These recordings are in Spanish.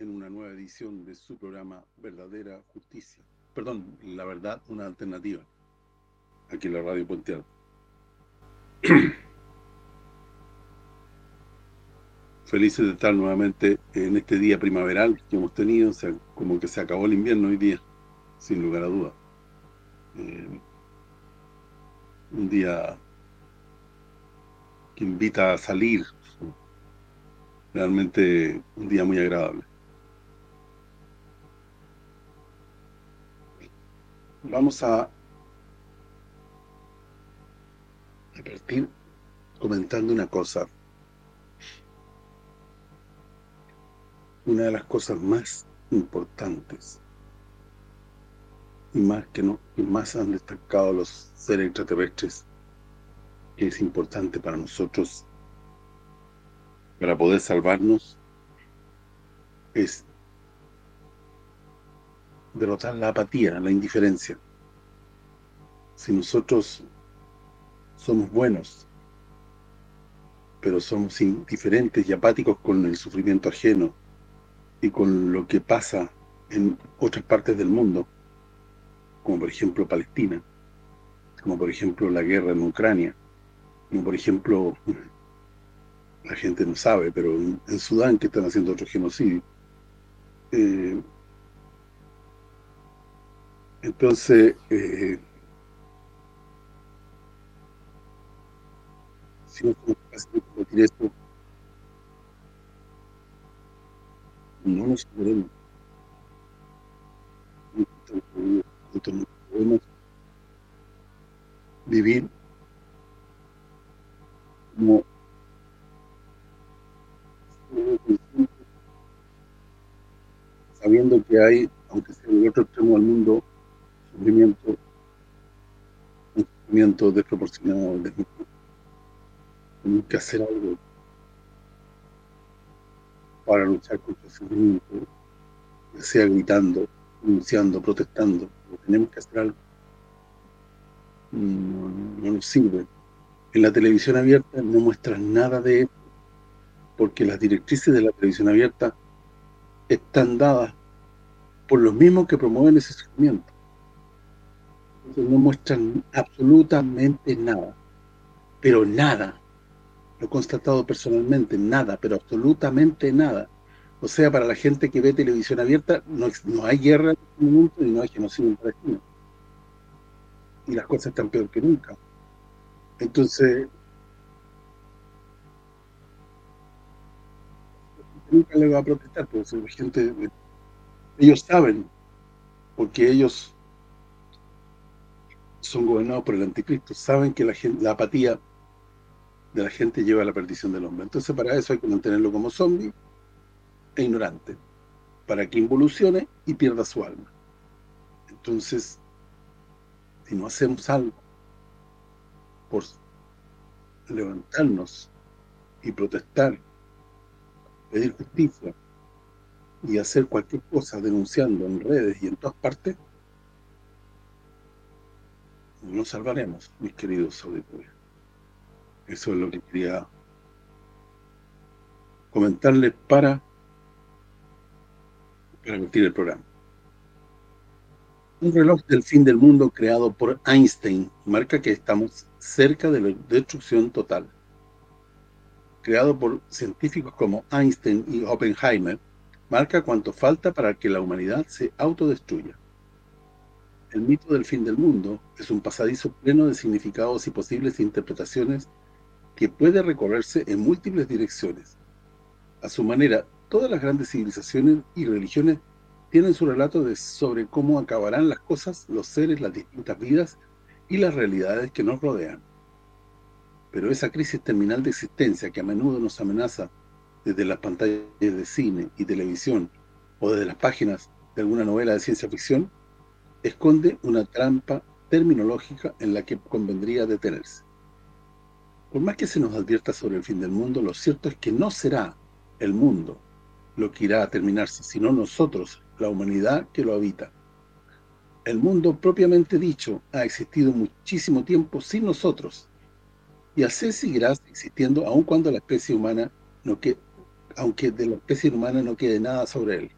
en una nueva edición de su programa Verdadera Justicia. Perdón, La Verdad, una alternativa, aquí en la Radio Puente Alto. Felices de estar nuevamente en este día primaveral que hemos tenido, o sea, como que se acabó el invierno hoy día, sin lugar a duda. Eh, un día que invita a salir, realmente un día muy agradable. Vamos a, a partir comentando una cosa. Una de las cosas más importantes y más que no y más han destacado los seres extraterrestres que es importante para nosotros para poder salvarnos es derrotar la apatía, la indiferencia. Si nosotros somos buenos, pero somos indiferentes y apáticos con el sufrimiento ajeno y con lo que pasa en otras partes del mundo, como por ejemplo Palestina, como por ejemplo la guerra en Ucrania, como por ejemplo la gente no sabe, pero en, Sudán que están haciendo otro genocidio. Eh, entonces, eh, si no combatir esto, no nos podremos. No podemos vivir como sabiendo que hay, aunque sea en el otro extremo del mundo, sufrimiento, un sufrimiento desproporcionado, tenemos que hacer algo para luchar contra el sufrimiento, sea gritando, denunciando, protestando, tenemos que hacer algo. No, no nos sirve. En la televisión abierta no muestran nada de esto porque las directrices de la televisión abierta están dadas por los mismos que promueven ese sufrimiento. No muestran absolutamente nada, pero nada. Lo he constatado personalmente, nada, pero absolutamente nada. O sea, para la gente que ve televisión abierta, no, no hay guerra en este momento y no hay genocidio en Palestina. Y las cosas están peor que nunca. Entonces, nunca le va a protestar, porque gente, ellos saben, porque ellos son gobernados por el anticristo, saben que la, gente, la apatía de la gente lleva a la perdición del hombre. Entonces para eso hay que mantenerlo como zombie e ignorante, para que involucione y pierda su alma. Entonces, si no hacemos algo por levantarnos y protestar pedir justicia y hacer cualquier cosa denunciando en redes y en todas partes, nos salvaremos, mis queridos auditores. Eso es lo que quería comentarles para permitir el programa. Un reloj del fin del mundo creado por Einstein marca que estamos cerca de la destrucción total creado por científicos como Einstein y Oppenheimer, marca cuánto falta para que la humanidad se autodestruya. El mito del fin del mundo es un pasadizo pleno de significados y posibles interpretaciones que puede recorrerse en múltiples direcciones. A su manera, todas las grandes civilizaciones y religiones tienen su relato sobre cómo acabarán las cosas, los seres, las distintas vidas y las realidades que nos rodean. Pero esa crisis terminal de existencia que a menudo nos amenaza desde las pantallas de cine y televisión o desde las páginas de alguna novela de ciencia ficción, esconde una trampa terminológica en la que convendría detenerse. Por más que se nos advierta sobre el fin del mundo, lo cierto es que no será el mundo lo que irá a terminarse, sino nosotros, la humanidad que lo habita. El mundo propiamente dicho ha existido muchísimo tiempo sin nosotros, y así seguirá existiendo aun cuando la especie humana no, que, aunque de la especie humana no quede nada sobre él.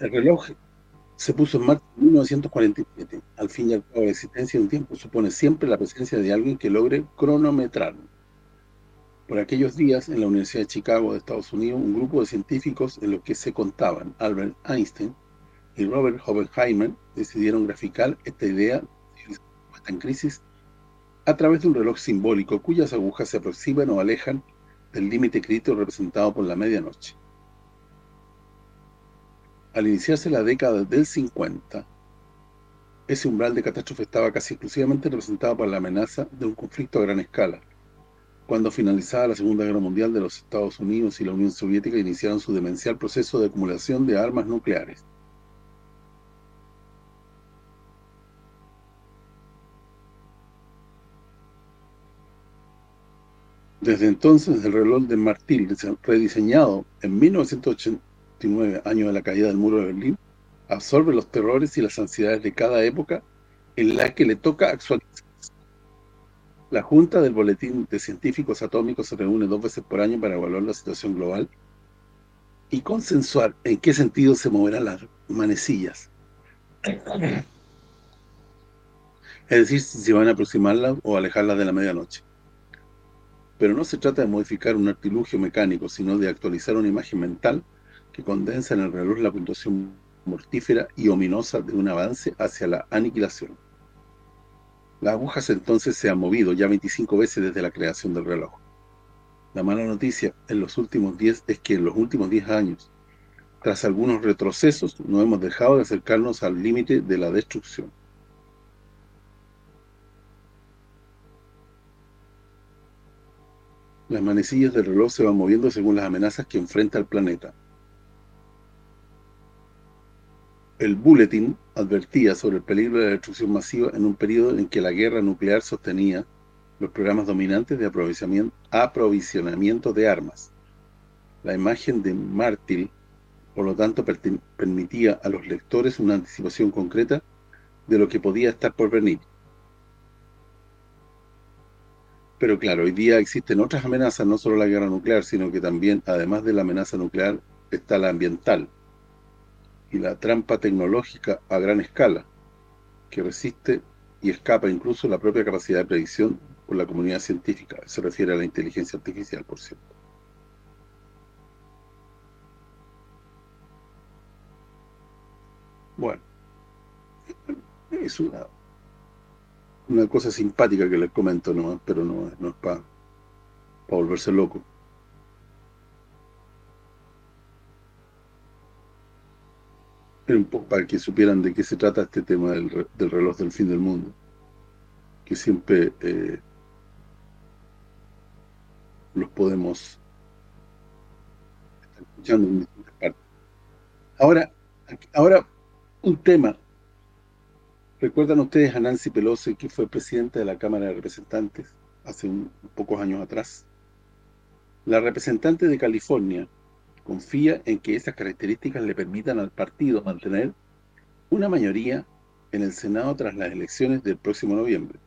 El reloj se puso en marcha en 1947. Al fin y al cabo, la existencia de un tiempo supone siempre la presencia de alguien que logre cronometrar. Por aquellos días, en la Universidad de Chicago de Estados Unidos, un grupo de científicos en los que se contaban Albert Einstein y Robert Oppenheimer decidieron graficar esta idea en crisis a través de un reloj simbólico cuyas agujas se aproximan o alejan del límite crítico representado por la medianoche. Al iniciarse la década del 50, ese umbral de catástrofe estaba casi exclusivamente representado por la amenaza de un conflicto a gran escala. Cuando finalizada la Segunda Guerra Mundial de los Estados Unidos y la Unión Soviética iniciaron su demencial proceso de acumulación de armas nucleares. Desde entonces, el reloj de Martil, rediseñado en 1989, año de la caída del muro de Berlín, absorbe los terrores y las ansiedades de cada época en la que le toca actualizar. La Junta del Boletín de Científicos Atómicos se reúne dos veces por año para evaluar la situación global y consensuar en qué sentido se moverán las manecillas. Es decir, si se van a aproximarlas o alejarlas de la medianoche. Pero no se trata de modificar un artilugio mecánico, sino de actualizar una imagen mental que condensa en el reloj la puntuación mortífera y ominosa de un avance hacia la aniquilación. Las agujas entonces se han movido ya 25 veces desde la creación del reloj. La mala noticia en los últimos 10 es que en los últimos 10 años, tras algunos retrocesos, no hemos dejado de acercarnos al límite de la destrucción. Las manecillas del reloj se van moviendo según las amenazas que enfrenta el planeta. El bulletin advertía sobre el peligro de la destrucción masiva en un periodo en que la guerra nuclear sostenía los programas dominantes de aprovisionamiento de armas. La imagen de Mártir, por lo tanto, permitía a los lectores una anticipación concreta de lo que podía estar por venir. Pero claro, hoy día existen otras amenazas, no solo la guerra nuclear, sino que también, además de la amenaza nuclear, está la ambiental y la trampa tecnológica a gran escala, que resiste y escapa incluso la propia capacidad de predicción por la comunidad científica. Se refiere a la inteligencia artificial, por cierto. Bueno, es una una cosa simpática que les comento nomás, pero no, no es para volverse loco. Para que supieran de qué se trata este tema del, reloj del fin del mundo. Que siempre eh, los podemos estar escuchando en distintas partes. Ahora, ahora un tema ¿Recuerdan ustedes a Nancy Pelosi, que fue presidenta de la Cámara de Representantes hace un, pocos años atrás? La representante de California confía en que esas características le permitan al partido mantener una mayoría en el Senado tras las elecciones del próximo noviembre.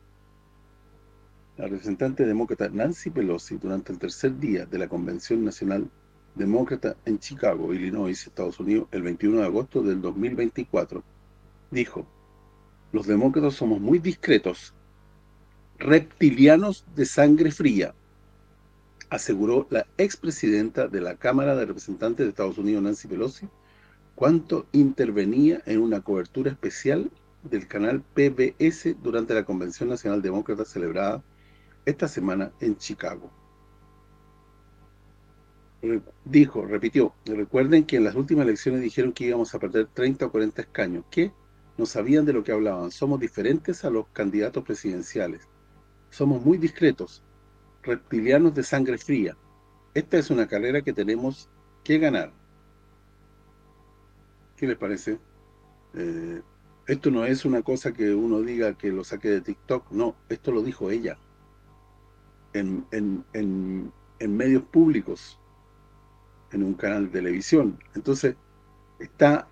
La representante demócrata Nancy Pelosi, durante el tercer día de la Convención Nacional Demócrata en Chicago, Illinois, Estados Unidos, el 21 de agosto del 2024, dijo los demócratas somos muy discretos, reptilianos de sangre fría, aseguró la expresidenta de la Cámara de Representantes de Estados Unidos, Nancy Pelosi, cuanto intervenía en una cobertura especial del canal PBS durante la Convención Nacional Demócrata celebrada esta semana en Chicago. Dijo, repitió, recuerden que en las últimas elecciones dijeron que íbamos a perder 30 o 40 escaños. ¿Qué? no sabían de lo que hablaban. Somos diferentes a los candidatos presidenciales. Somos muy discretos, reptilianos de sangre fría. Esta es una carrera que tenemos que ganar. ¿Qué les parece? Eh, esto no es una cosa que uno diga que lo saque de TikTok. No, esto lo dijo ella. En, medios públicos. En un canal de televisión. Entonces, está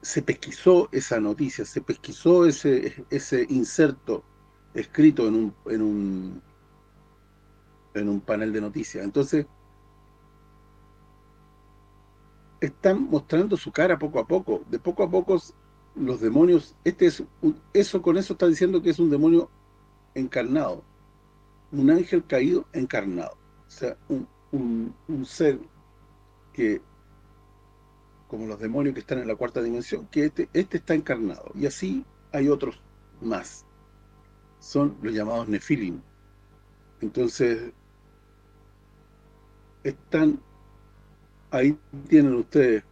se pesquisó esa noticia, se pesquisó ese ese inserto escrito en un en un en un panel de noticias. Entonces, están mostrando su cara poco a poco. De poco a poco los demonios, este es eso con eso está diciendo que es un demonio encarnado. Un ángel caído encarnado. O sea, un, un ser que como los demonios que están en la cuarta dimensión, que este, este está encarnado. Y así hay otros más. Son los llamados Nefilim. Entonces, están, ahí tienen ustedes,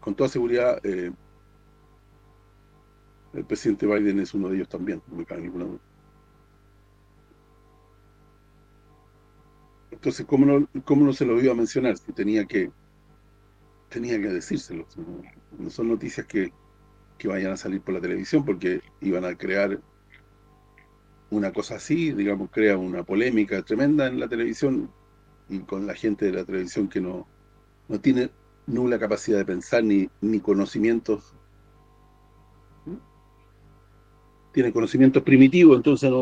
con toda seguridad, eh, el presidente Biden es uno de ellos también, no me cabe ninguna duda. Entonces, ¿cómo no, ¿cómo no se lo iba a mencionar? Si tenía que tenía que decírselo. No son noticias que, que vayan a salir por la televisión porque iban a crear una cosa así, digamos, crea una polémica tremenda en la televisión y con la gente de la televisión que no, no tiene nula capacidad de pensar ni, ni conocimientos tiene conocimientos primitivos, entonces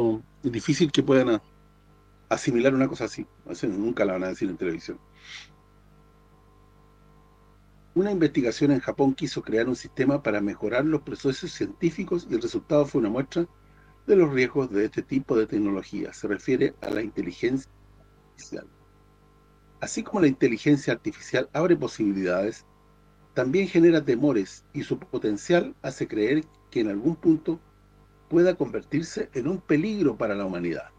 es difícil que puedan asimilar una cosa así. nunca la van a decir en televisión. Una investigación en Japón quiso crear un sistema para mejorar los procesos científicos y el resultado fue una muestra de los riesgos de este tipo de tecnología. Se refiere a la inteligencia artificial. Así como la inteligencia artificial abre posibilidades, también genera temores y su potencial hace creer que en algún punto pueda convertirse en un peligro para la humanidad.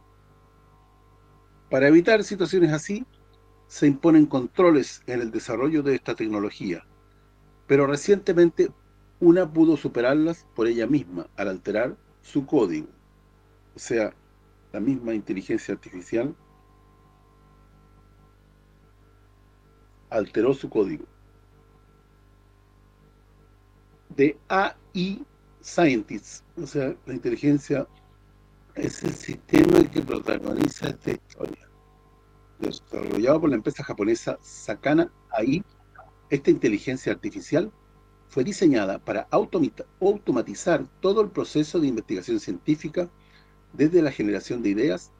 Para evitar situaciones así, se imponen controles en el desarrollo de esta tecnología, pero recientemente una pudo superarlas por ella misma al alterar su código. O sea, la misma inteligencia artificial alteró su código. De AI Scientists, o sea, la inteligencia es el sistema que protagoniza esta historia desarrollado por la empresa japonesa Sakana AI, esta inteligencia artificial fue diseñada para automatizar todo el proceso de investigación científica desde la generación de ideas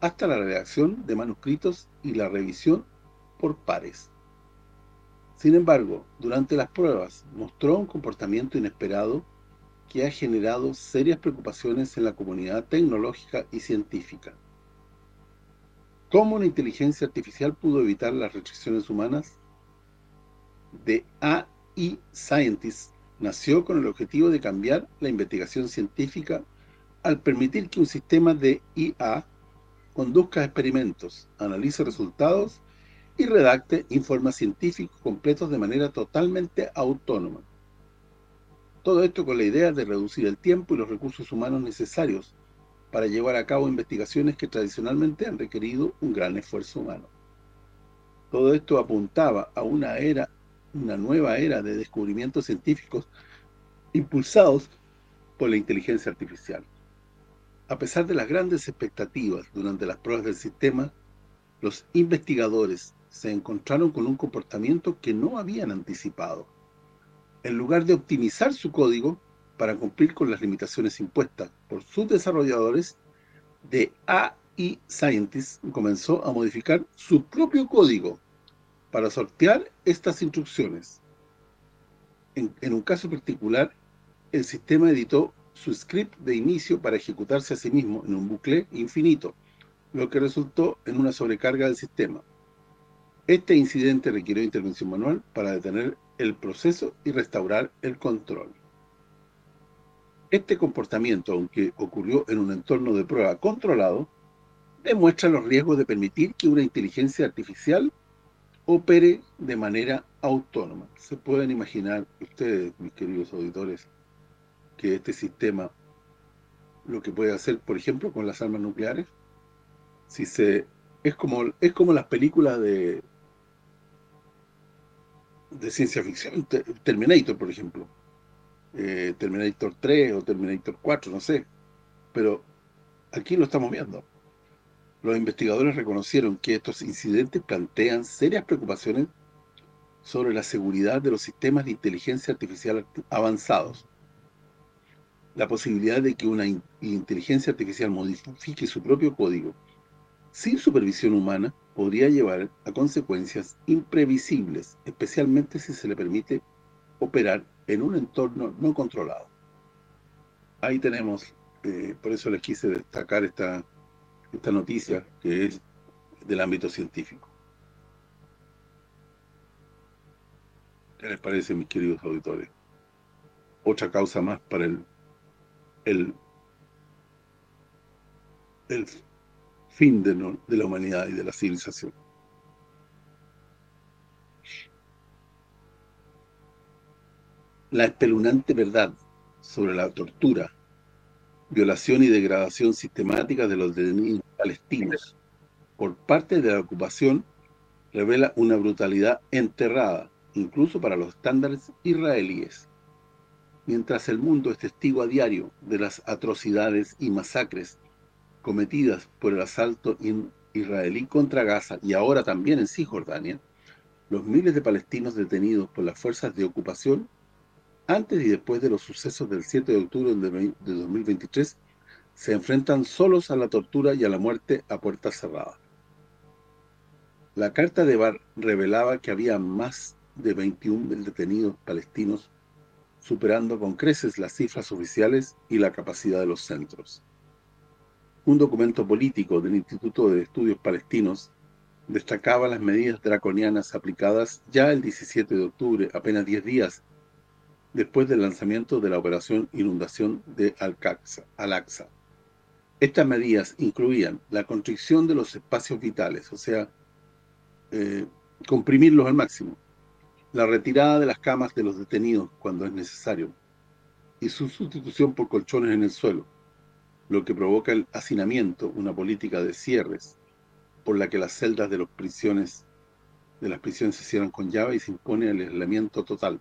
hasta la redacción de manuscritos y la revisión por pares. Sin embargo, durante las pruebas mostró un comportamiento inesperado que ha generado serias preocupaciones en la comunidad tecnológica y científica. ¿Cómo una inteligencia artificial pudo evitar las restricciones humanas? De AI Scientist nació con el objetivo de cambiar la investigación científica al permitir que un sistema de IA conduzca experimentos, analice resultados y redacte informes científicos completos de manera totalmente autónoma. Todo esto con la idea de reducir el tiempo y los recursos humanos necesarios para llevar a cabo investigaciones que tradicionalmente han requerido un gran esfuerzo humano. Todo esto apuntaba a una era, una nueva era de descubrimientos científicos impulsados por la inteligencia artificial. A pesar de las grandes expectativas durante las pruebas del sistema, los investigadores se encontraron con un comportamiento que no habían anticipado. En lugar de optimizar su código, para cumplir con las limitaciones impuestas por sus desarrolladores, de AI Scientist comenzó a modificar su propio código para sortear estas instrucciones. En, un caso particular, el sistema editó su script de inicio para ejecutarse a sí mismo en un bucle infinito, lo que resultó en una sobrecarga del sistema. Este incidente requirió intervención manual para detener el proceso y restaurar el control. Este comportamiento, aunque ocurrió en un entorno de prueba controlado, demuestra los riesgos de permitir que una inteligencia artificial opere de manera autónoma. ¿Se pueden imaginar ustedes, mis queridos auditores, que este sistema lo que puede hacer, por ejemplo, con las armas nucleares? Si se es como es como las películas de de ciencia ficción, Terminator, por ejemplo eh, Terminator 3 o Terminator 4, no sé. Pero aquí lo estamos viendo. Los investigadores reconocieron que estos incidentes plantean serias preocupaciones sobre la seguridad de los sistemas de inteligencia artificial avanzados. La posibilidad de que una inteligencia artificial modifique su propio código sin supervisión humana, podría llevar a consecuencias imprevisibles, especialmente si se le permite operar en un entorno no controlado. Ahí tenemos, eh, por eso les quise destacar esta, esta noticia, que es del ámbito científico. ¿Qué les parece, mis queridos auditores? Otra causa más para el, el, el fin de, de la humanidad y de la civilización. La espeluznante verdad sobre la tortura, violación y degradación sistemática de los detenidos palestinos por parte de la ocupación revela una brutalidad enterrada, incluso para los estándares israelíes. Mientras el mundo es testigo a diario de las atrocidades y masacres cometidas por el asalto israelí contra Gaza y ahora también en Cisjordania, los miles de palestinos detenidos por las fuerzas de ocupación antes y después de los sucesos del 7 de octubre de 2023 se enfrentan solos a la tortura y a la muerte a puertas cerradas. La carta de Bar revelaba que había más de 21 detenidos palestinos, superando con creces las cifras oficiales y la capacidad de los centros un documento político del Instituto de Estudios Palestinos destacaba las medidas draconianas aplicadas ya el 17 de octubre, apenas 10 días después del lanzamiento de la operación inundación de Al-Aqsa. Estas medidas incluían la constricción de los espacios vitales, o sea, eh, comprimirlos al máximo, la retirada de las camas de los detenidos cuando es necesario y su sustitución por colchones en el suelo, lo que provoca el hacinamiento, una política de cierres, por la que las celdas de, las prisiones se cierran con llave y se impone el aislamiento total.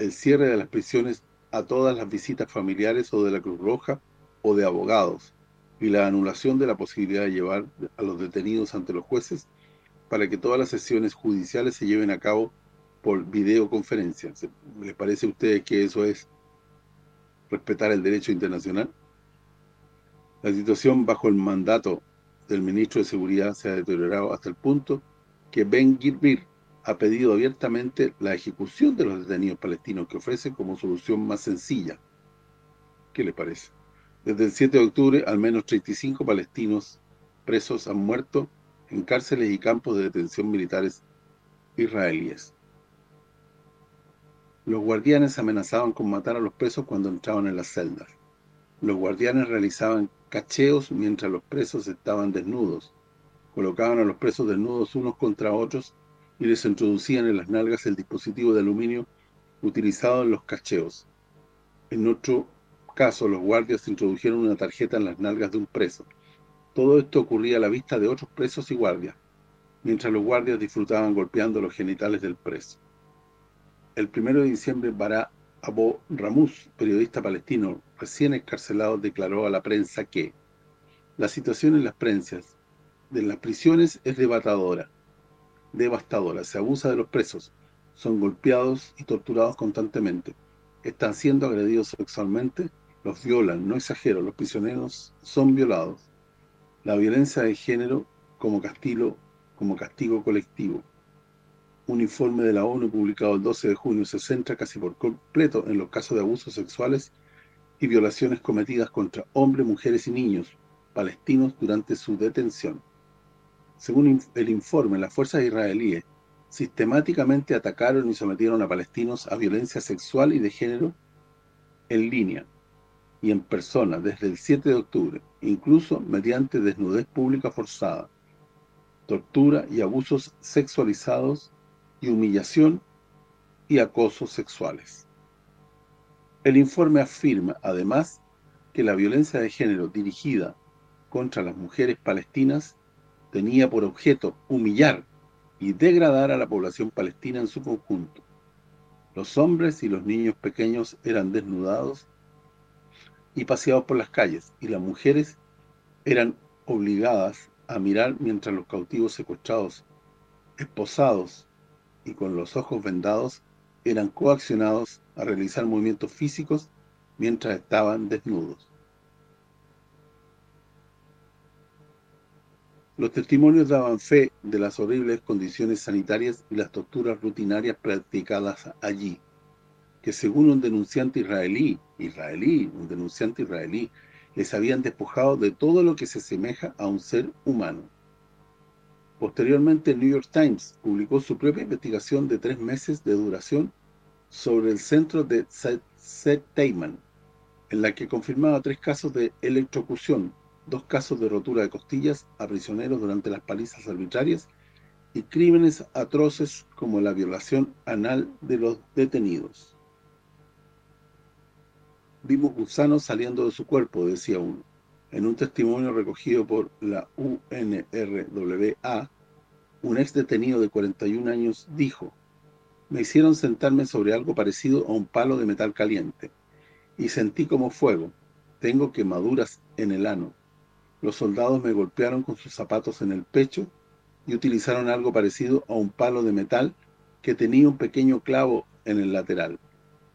El cierre de las prisiones a todas las visitas familiares o de la Cruz Roja o de abogados, y la anulación de la posibilidad de llevar a los detenidos ante los jueces para que todas las sesiones judiciales se lleven a cabo por videoconferencia. ¿Les parece a ustedes que eso es respetar el derecho internacional? La situación bajo el mandato del ministro de Seguridad se ha deteriorado hasta el punto que Ben Girbir ha pedido abiertamente la ejecución de los detenidos palestinos que ofrece como solución más sencilla. ¿Qué le parece? Desde el 7 de octubre, al menos 35 palestinos presos han muerto en cárceles y campos de detención militares israelíes. Los guardianes amenazaban con matar a los presos cuando entraban en las celdas. Los guardianes realizaban cacheos mientras los presos estaban desnudos. Colocaban a los presos desnudos unos contra otros y les introducían en las nalgas el dispositivo de aluminio utilizado en los cacheos. En otro caso, los guardias introdujeron una tarjeta en las nalgas de un preso. Todo esto ocurría a la vista de otros presos y guardias, mientras los guardias disfrutaban golpeando los genitales del preso. El primero de diciembre, Bará Abu Ramus, periodista palestino recién escarcelado, declaró a la prensa que la situación en las prensas de las prisiones es devastadora, devastadora, se abusa de los presos, son golpeados y torturados constantemente, están siendo agredidos sexualmente, los violan, no exagero, los prisioneros son violados. La violencia de género como castigo, como castigo colectivo un informe de la ONU publicado el 12 de junio se centra casi por completo en los casos de abusos sexuales y violaciones cometidas contra hombres, mujeres y niños palestinos durante su detención. Según el informe, las fuerzas israelíes sistemáticamente atacaron y sometieron a palestinos a violencia sexual y de género en línea y en persona desde el 7 de octubre, incluso mediante desnudez pública forzada, tortura y abusos sexualizados y humillación y acoso sexuales. El informe afirma, además, que la violencia de género dirigida contra las mujeres palestinas tenía por objeto humillar y degradar a la población palestina en su conjunto. Los hombres y los niños pequeños eran desnudados y paseados por las calles, y las mujeres eran obligadas a mirar mientras los cautivos secuestrados, esposados y con los ojos vendados eran coaccionados a realizar movimientos físicos mientras estaban desnudos. Los testimonios daban fe de las horribles condiciones sanitarias y las torturas rutinarias practicadas allí, que según un denunciante israelí, israelí, un denunciante israelí, les habían despojado de todo lo que se asemeja a un ser humano. Posteriormente, el New York Times publicó su propia investigación de tres meses de duración sobre el centro de Tayman, en la que confirmaba tres casos de electrocución, dos casos de rotura de costillas a prisioneros durante las palizas arbitrarias y crímenes atroces como la violación anal de los detenidos. Vimos gusanos saliendo de su cuerpo, decía uno. En un testimonio recogido por la UNRWA, un ex detenido de 41 años dijo, me hicieron sentarme sobre algo parecido a un palo de metal caliente, y sentí como fuego, tengo quemaduras en el ano. Los soldados me golpearon con sus zapatos en el pecho y utilizaron algo parecido a un palo de metal que tenía un pequeño clavo en el lateral.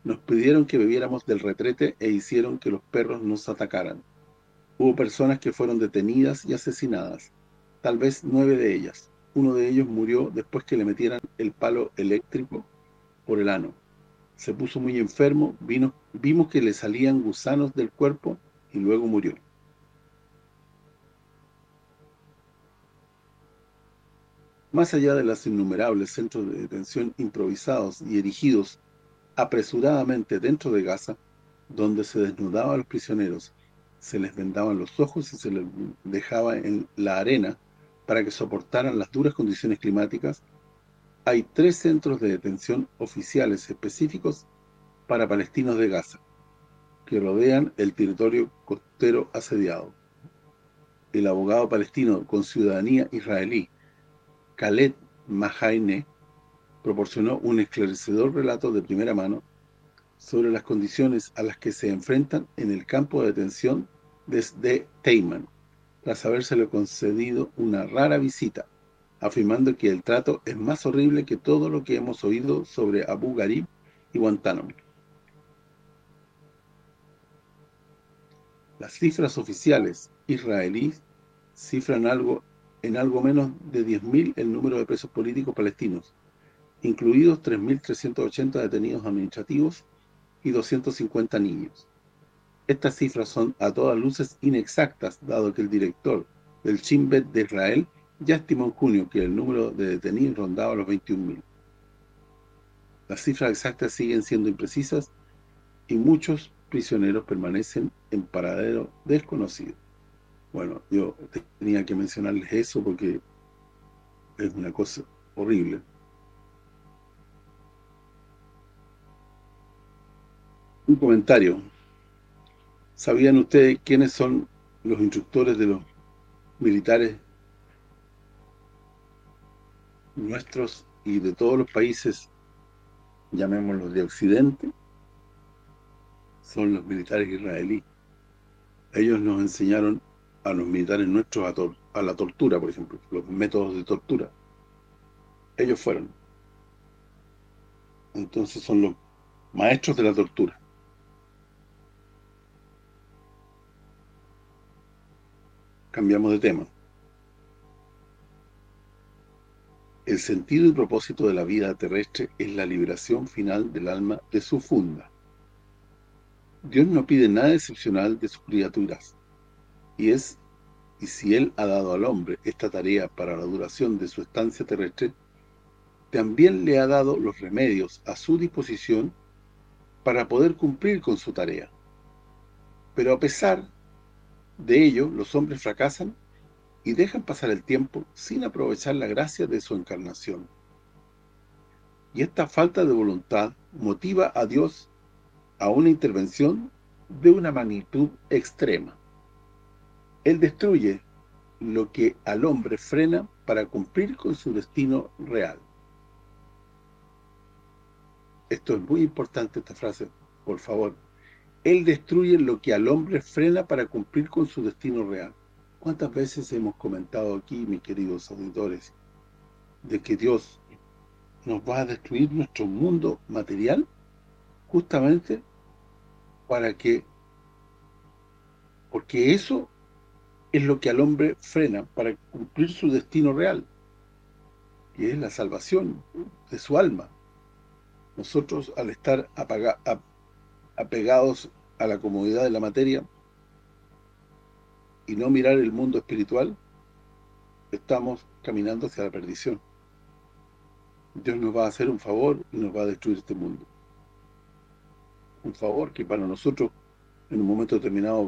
Nos pidieron que bebiéramos del retrete e hicieron que los perros nos atacaran. Hubo personas que fueron detenidas y asesinadas, tal vez nueve de ellas. Uno de ellos murió después que le metieran el palo eléctrico por el ano. Se puso muy enfermo, vino, vimos que le salían gusanos del cuerpo y luego murió. Más allá de los innumerables centros de detención improvisados y erigidos apresuradamente dentro de Gaza, donde se desnudaban a los prisioneros, se les vendaban los ojos y se les dejaba en la arena para que soportaran las duras condiciones climáticas, hay tres centros de detención oficiales específicos para palestinos de Gaza, que rodean el territorio costero asediado. El abogado palestino con ciudadanía israelí, Khaled Mahaine, proporcionó un esclarecedor relato de primera mano sobre las condiciones a las que se enfrentan en el campo de detención desde Teiman, tras habérsele concedido una rara visita, afirmando que el trato es más horrible que todo lo que hemos oído sobre Abu Ghraib y Guantánamo. Las cifras oficiales israelíes cifran algo en algo menos de 10.000 el número de presos políticos palestinos, incluidos 3.380 detenidos administrativos y 250 niños. Estas cifras son a todas luces inexactas, dado que el director del Shin Bet de Israel ya estimó en junio que el número de detenidos rondaba los 21.000. Las cifras exactas siguen siendo imprecisas y muchos prisioneros permanecen en paradero desconocido. Bueno, yo tenía que mencionarles eso porque es una cosa horrible. Un comentario. ¿Sabían ustedes quiénes son los instructores de los militares nuestros y de todos los países, llamémoslos de Occidente? Son los militares israelíes. Ellos nos enseñaron a los militares nuestros a, la tortura, por ejemplo, los métodos de tortura. Ellos fueron. Entonces son los maestros de la tortura. Cambiamos de tema. El sentido y propósito de la vida terrestre es la liberación final del alma de su funda. Dios no pide nada excepcional de sus criaturas, y es y si Él ha dado al hombre esta tarea para la duración de su estancia terrestre, también le ha dado los remedios a su disposición para poder cumplir con su tarea. Pero a pesar de ello, los hombres fracasan y dejan pasar el tiempo sin aprovechar la gracia de su encarnación. Y esta falta de voluntad motiva a Dios a una intervención de una magnitud extrema. Él destruye lo que al hombre frena para cumplir con su destino real. Esto es muy importante, esta frase, por favor. Él destruye lo que al hombre frena para cumplir con su destino real. ¿Cuántas veces hemos comentado aquí, mis queridos auditores, de que Dios nos va a destruir nuestro mundo material justamente para que porque eso es lo que al hombre frena para cumplir su destino real, que es la salvación de su alma. Nosotros, al estar apegados a la comodidad de la materia y no mirar el mundo espiritual, estamos caminando hacia la perdición. Dios nos va a hacer un favor y nos va a destruir este mundo. Un favor que para nosotros en un momento determinado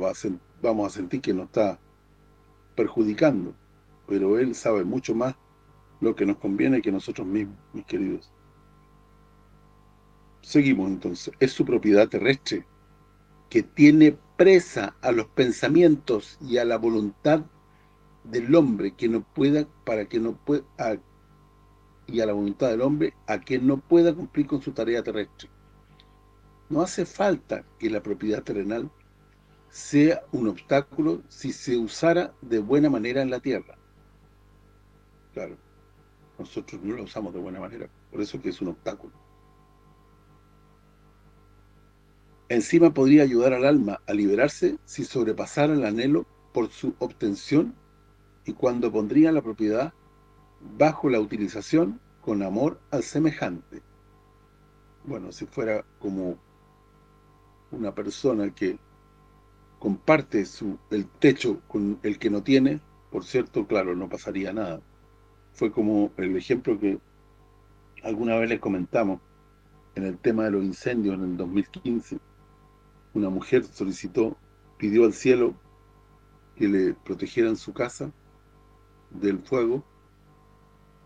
vamos a sentir que nos está perjudicando, pero Él sabe mucho más lo que nos conviene que nosotros mismos, mis queridos. Seguimos entonces. Es su propiedad terrestre que tiene presa a los pensamientos y a la voluntad del hombre que no pueda para que no pueda y a la voluntad del hombre a que no pueda cumplir con su tarea terrestre. No hace falta que la propiedad terrenal sea un obstáculo si se usara de buena manera en la tierra. Claro, nosotros no lo usamos de buena manera, por eso que es un obstáculo. Encima podría ayudar al alma a liberarse si sobrepasara el anhelo por su obtención y cuando pondría la propiedad bajo la utilización con amor al semejante. Bueno, si fuera como una persona que comparte su el techo con el que no tiene, por cierto, claro, no pasaría nada. Fue como el ejemplo que alguna vez les comentamos en el tema de los incendios en el 2015. Una mujer solicitó, pidió al cielo que le protegieran su casa del fuego,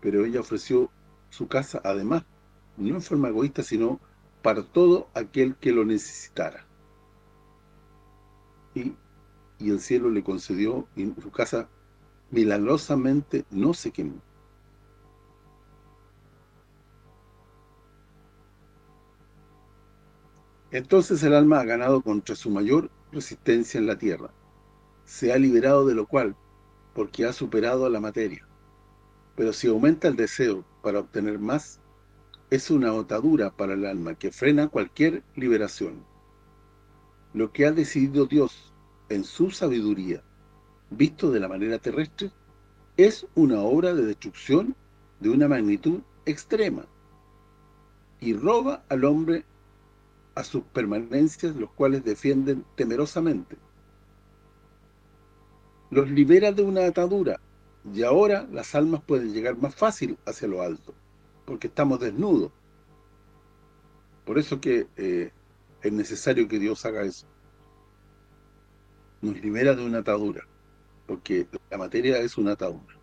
pero ella ofreció su casa además, no en forma egoísta, sino para todo aquel que lo necesitara. Y, el cielo le concedió, y su casa milagrosamente no se quemó. Entonces el alma ha ganado contra su mayor resistencia en la tierra. Se ha liberado de lo cual, porque ha superado a la materia. Pero si aumenta el deseo para obtener más, es una atadura para el alma que frena cualquier liberación. Lo que ha decidido Dios en su sabiduría, visto de la manera terrestre, es una obra de destrucción de una magnitud extrema y roba al hombre a sus permanencias, los cuales defienden temerosamente. Los libera de una atadura y ahora las almas pueden llegar más fácil hacia lo alto, porque estamos desnudos. Por eso que eh, es necesario que Dios haga eso. Nos libera de una atadura, porque la materia es una atadura.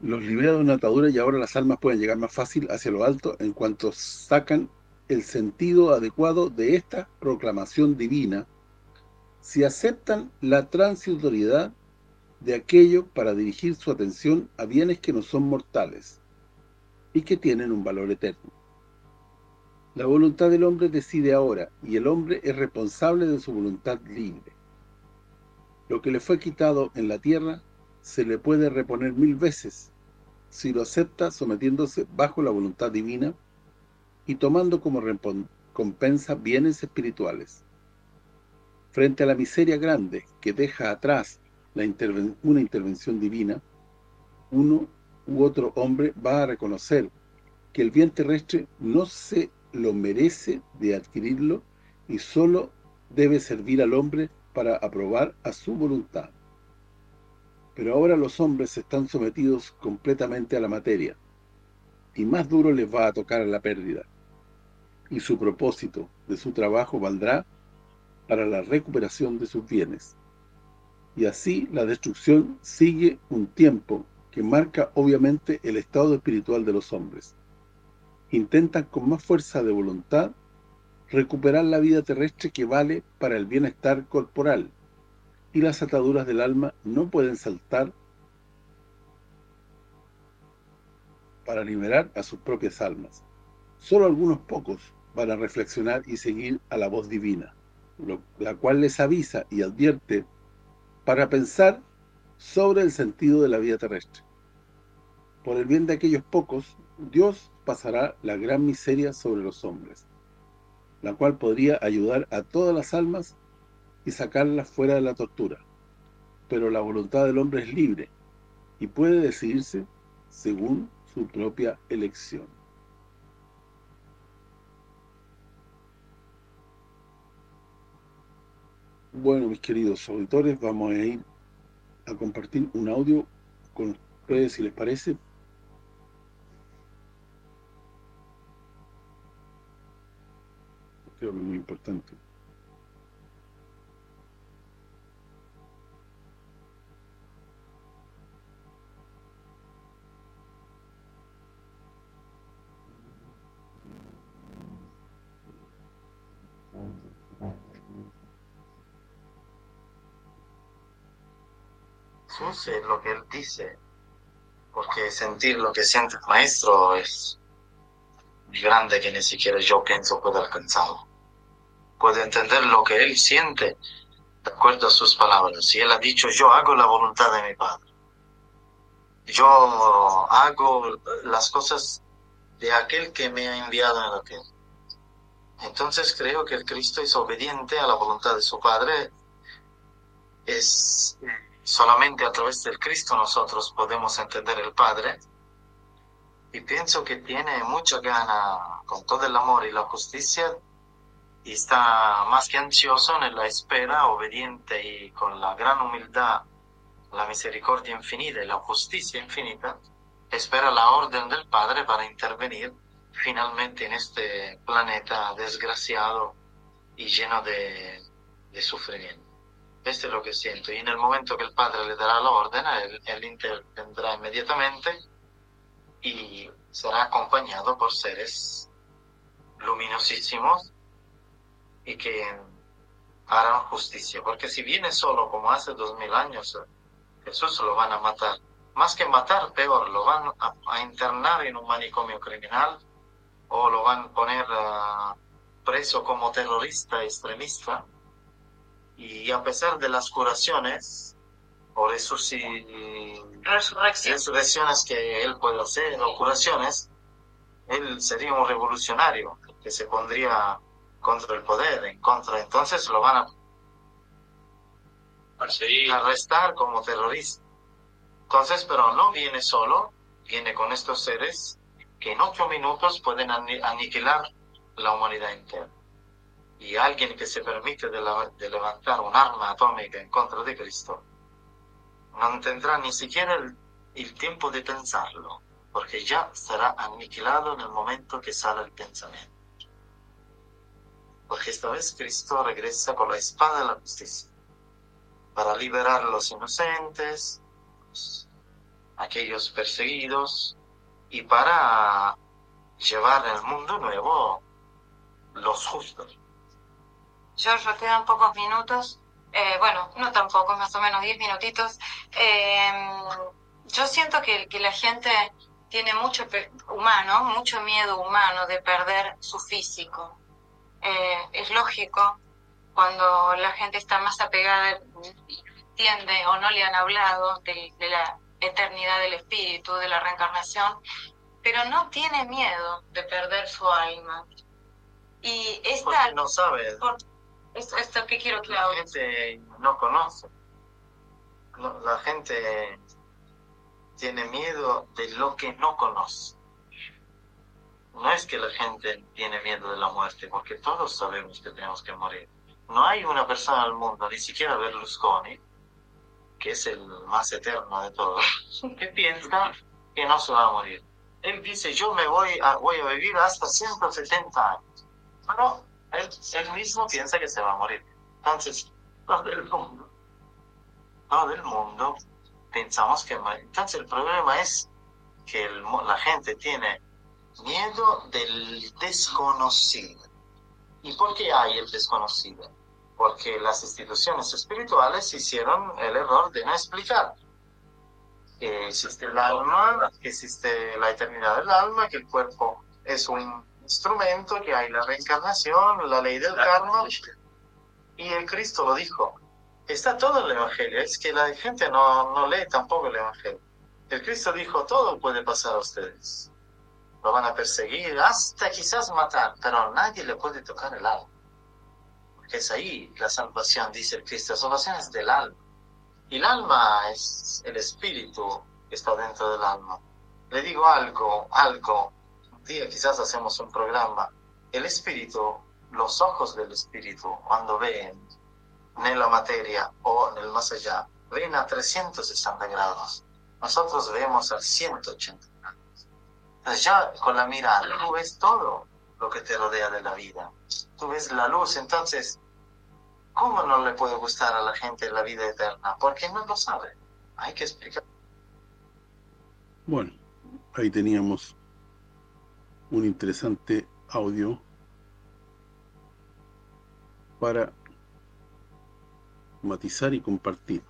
Los libera de una atadura y ahora las almas pueden llegar más fácil hacia lo alto en cuanto sacan el sentido adecuado de esta proclamación divina si aceptan la transitoriedad de aquello para dirigir su atención a bienes que no son mortales y que tienen un valor eterno. La voluntad del hombre decide ahora y el hombre es responsable de su voluntad libre. Lo que le fue quitado en la tierra se le puede reponer mil veces si lo acepta sometiéndose bajo la voluntad divina y tomando como recompensa bienes espirituales frente a la miseria grande que deja atrás una intervención divina, uno u otro hombre va a reconocer que el bien terrestre no se lo merece de adquirirlo y solo debe servir al hombre para aprobar a su voluntad. Pero ahora los hombres están sometidos completamente a la materia, y más duro les va a tocar la pérdida. Y su propósito de su trabajo valdrá para la recuperación de sus bienes. Y así la destrucción sigue un tiempo que marca obviamente el estado espiritual de los hombres. Intentan con más fuerza de voluntad recuperar la vida terrestre que vale para el bienestar corporal, y las ataduras del alma no pueden saltar para liberar a sus propias almas. Solo algunos pocos van a reflexionar y seguir a la voz divina la cual les avisa y advierte para pensar sobre el sentido de la vida terrestre. Por el bien de aquellos pocos, Dios pasará la gran miseria sobre los hombres, la cual podría ayudar a todas las almas y sacarlas fuera de la tortura. Pero la voluntad del hombre es libre y puede decidirse según su propia elección. Bueno, mis queridos auditores, vamos a ir a compartir un audio con ustedes, si les parece. Muy importante. Es lo que él dice, porque sentir lo que siente el maestro es grande que ni siquiera yo pienso puedo alcanzarlo. Puedo entender lo que él siente de acuerdo a sus palabras. Y él ha dicho, yo hago la voluntad de mi Padre. Yo hago las cosas de aquel que me ha enviado en la tierra. Entonces creo que el Cristo es obediente a la voluntad de su Padre. Es Solamente a través del Cristo nosotros podemos entender el Padre. Y pienso que tiene mucha gana con todo el amor y la justicia y está más que ansioso en la espera, obediente y con la gran humildad, la misericordia infinita y la justicia infinita, espera la orden del Padre para intervenir finalmente en este planeta desgraciado y lleno de, de sufrimiento. Esto es lo que siento. Y en el momento que el padre le dará la orden, él, él intervendrá inmediatamente y será acompañado por seres luminosísimos y que harán justicia. Porque si viene solo como hace dos mil años, Jesús lo van a matar. Más que matar, peor, lo van a, internar en un manicomio criminal o lo van a poner ah, preso como terrorista extremista y a pesar de las curaciones o resurrecciones que él puede hacer o curaciones, él sería un revolucionario que se pondría contra el poder, en contra. Entonces lo van a arrestar como terrorista. Entonces, pero no viene solo, viene con estos seres que en ocho minutos pueden aniquilar la humanidad entera y alguien que se permite de, levantar un arma atómica en contra de Cristo, no tendrá ni siquiera el, el tiempo de pensarlo, porque ya será aniquilado en el momento que sale el pensamiento. Porque esta vez Cristo regresa con la espada de la justicia para liberar a los inocentes, aquellos perseguidos, y para llevar al mundo nuevo los justos. Giorgio, quedan pocos minutos. Eh, bueno, no tan pocos, más o menos 10 minutitos. Em, yo siento que, que la gente tiene mucho humano, mucho miedo humano de perder su físico. Eh, es lógico cuando la gente está más apegada, entiende o no le han hablado de, la eternidad del espíritu, de la reencarnación, pero no tiene miedo de perder su alma. Y esta, no sabe. Esto, esto que quiero que la gente no conoce. la gente tiene miedo de lo que no conoce. No es que la gente tiene miedo de la muerte, porque todos sabemos que tenemos que morir. No hay una persona al mundo, ni siquiera Berlusconi, que es el más eterno de todos, que piensa que no se va a morir. Él dice, yo me voy a, voy a vivir hasta 170 años. Bueno, él, mismo piensa que se va a morir. Entonces, todo el mundo, todo el mundo pensamos que... Entonces el problema es que la gente tiene miedo del desconocido. ¿Y por qué hay el desconocido? Porque las instituciones espirituales hicieron el error de no explicar que existe el alma, que existe la eternidad del alma, que el cuerpo es un instrumento, que hay la reencarnación, la ley del karma. Y el Cristo lo dijo. Está todo en el Evangelio, es que la gente no, no lee tampoco el Evangelio. El Cristo dijo, todo puede pasar a ustedes. Lo van a perseguir, hasta quizás matar, pero nadie le puede tocar el alma. que es ahí la salvación, dice el Cristo. La salvación es del alma. Y el alma es el espíritu que está dentro del alma. Le digo algo, algo. Un día quizás hacemos un programa. El espíritu, los ojos del espíritu, cuando ven en la materia o en el más allá, ven a 360 grados. Nosotros vemos a 180 grados. Ya con la mirada tú ves todo lo que te rodea de la vida. Tú ves la luz, entonces, ¿cómo no le puede gustar a la gente la vida eterna? Porque no lo sabe. Hay que explicar. Bueno, ahí teníamos un interesante audio para matizar y compartir.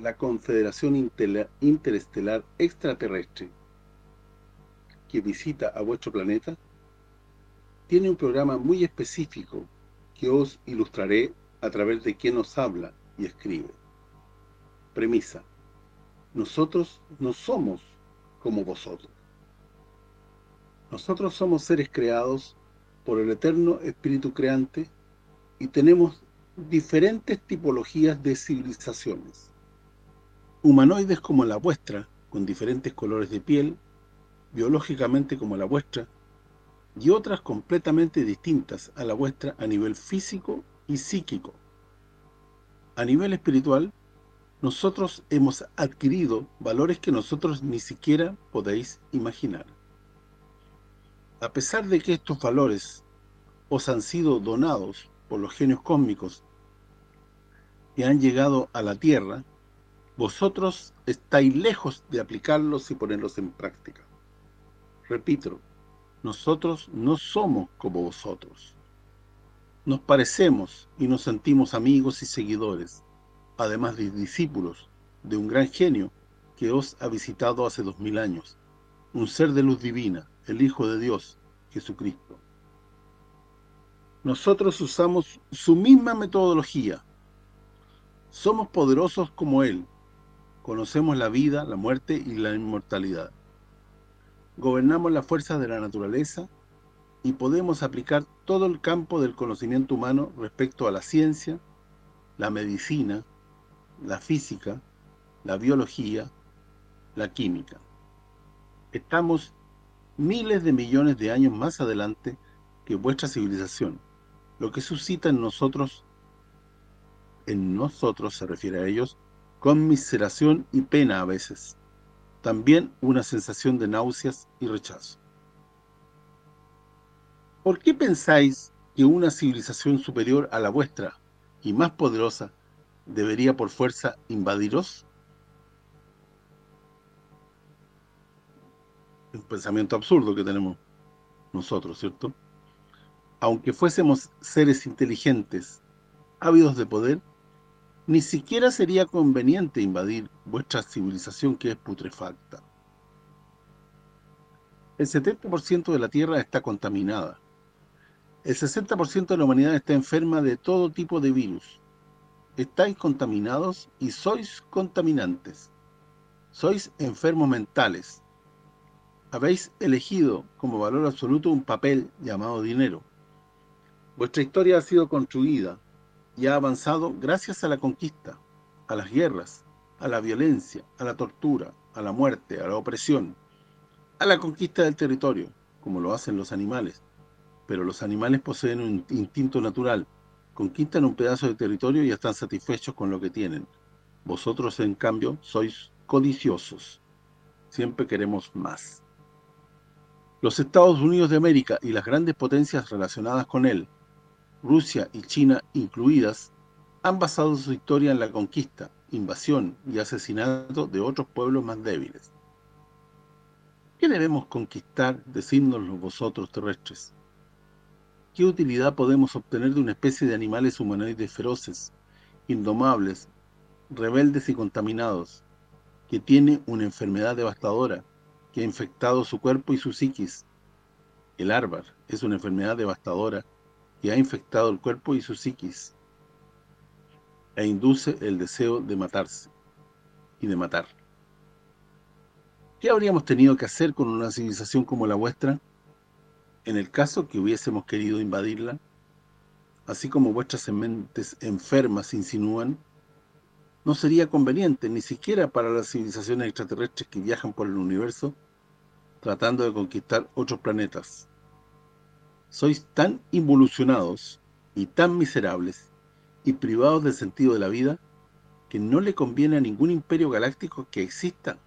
La Confederación Interestelar Extraterrestre que visita a vuestro planeta tiene un programa muy específico que os ilustraré a través de quien nos habla y escribe. Premisa. Nosotros no somos como vosotros. Nosotros somos seres creados por el eterno Espíritu Creante y tenemos diferentes tipologías de civilizaciones. Humanoides como la vuestra, con diferentes colores de piel, biológicamente como la vuestra, y otras completamente distintas a la vuestra a nivel físico y psíquico. A nivel espiritual, nosotros hemos adquirido valores que nosotros ni siquiera podéis imaginar. A pesar de que estos valores os han sido donados por los genios cósmicos y han llegado a la Tierra, vosotros estáis lejos de aplicarlos y ponerlos en práctica. Repito, nosotros no somos como vosotros. Nos parecemos y nos sentimos amigos y seguidores, además de discípulos de un gran genio que os ha visitado hace dos mil años, un ser de luz divina, el Hijo de Dios, Jesucristo. Nosotros usamos su misma metodología. Somos poderosos como Él. Conocemos la vida, la muerte y la inmortalidad. Gobernamos las fuerzas de la naturaleza y podemos aplicar todo el campo del conocimiento humano respecto a la ciencia, la medicina, la física, la biología, la química. Estamos miles de millones de años más adelante que vuestra civilización, lo que suscita en nosotros, en nosotros se refiere a ellos, conmiseración y pena a veces, también una sensación de náuseas y rechazo. ¿Por qué pensáis que una civilización superior a la vuestra y más poderosa debería por fuerza invadiros? un pensamiento absurdo que tenemos nosotros, ¿cierto? Aunque fuésemos seres inteligentes, ávidos de poder, ni siquiera sería conveniente invadir vuestra civilización que es putrefacta. El 70% de la Tierra está contaminada. El 60% de la humanidad está enferma de todo tipo de virus. Estáis contaminados y sois contaminantes. Sois enfermos mentales, habéis elegido como valor absoluto un papel llamado dinero. Vuestra historia ha sido construida y ha avanzado gracias a la conquista, a las guerras, a la violencia, a la tortura, a la muerte, a la opresión, a la conquista del territorio, como lo hacen los animales. Pero los animales poseen un instinto natural, conquistan un pedazo de territorio y están satisfechos con lo que tienen. Vosotros, en cambio, sois codiciosos. Siempre queremos más. Los Estados Unidos de América y las grandes potencias relacionadas con él, Rusia y China incluidas, han basado su historia en la conquista, invasión y asesinato de otros pueblos más débiles. ¿Qué debemos conquistar, decídnoslo vosotros terrestres? ¿Qué utilidad podemos obtener de una especie de animales humanoides feroces, indomables, rebeldes y contaminados, que tiene una enfermedad devastadora, que ha infectado su cuerpo y su psiquis. El árbar es una enfermedad devastadora que ha infectado el cuerpo y su psiquis e induce el deseo de matarse y de matar. ¿Qué habríamos tenido que hacer con una civilización como la vuestra? En el caso que hubiésemos querido invadirla, así como vuestras mentes enfermas insinúan, no sería conveniente, ni siquiera para las civilizaciones extraterrestres que viajan por el universo, tratando de conquistar otros planetas. Sois tan involucionados y tan miserables y privados del sentido de la vida que no le conviene a ningún imperio galáctico que exista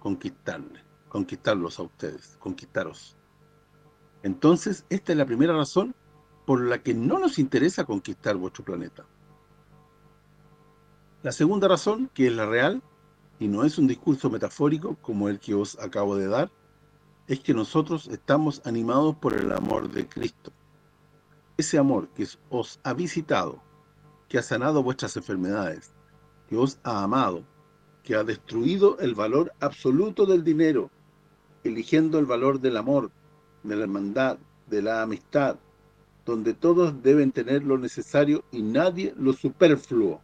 conquistarle, conquistarlos a ustedes, conquistaros. Entonces, esta es la primera razón por la que no nos interesa conquistar vuestro planeta. La segunda razón, que es la real, y no es un discurso metafórico como el que os acabo de dar, es que nosotros estamos animados por el amor de Cristo. Ese amor que os ha visitado, que ha sanado vuestras enfermedades, que os ha amado, que ha destruido el valor absoluto del dinero, eligiendo el valor del amor, de la hermandad, de la amistad, donde todos deben tener lo necesario y nadie lo superfluo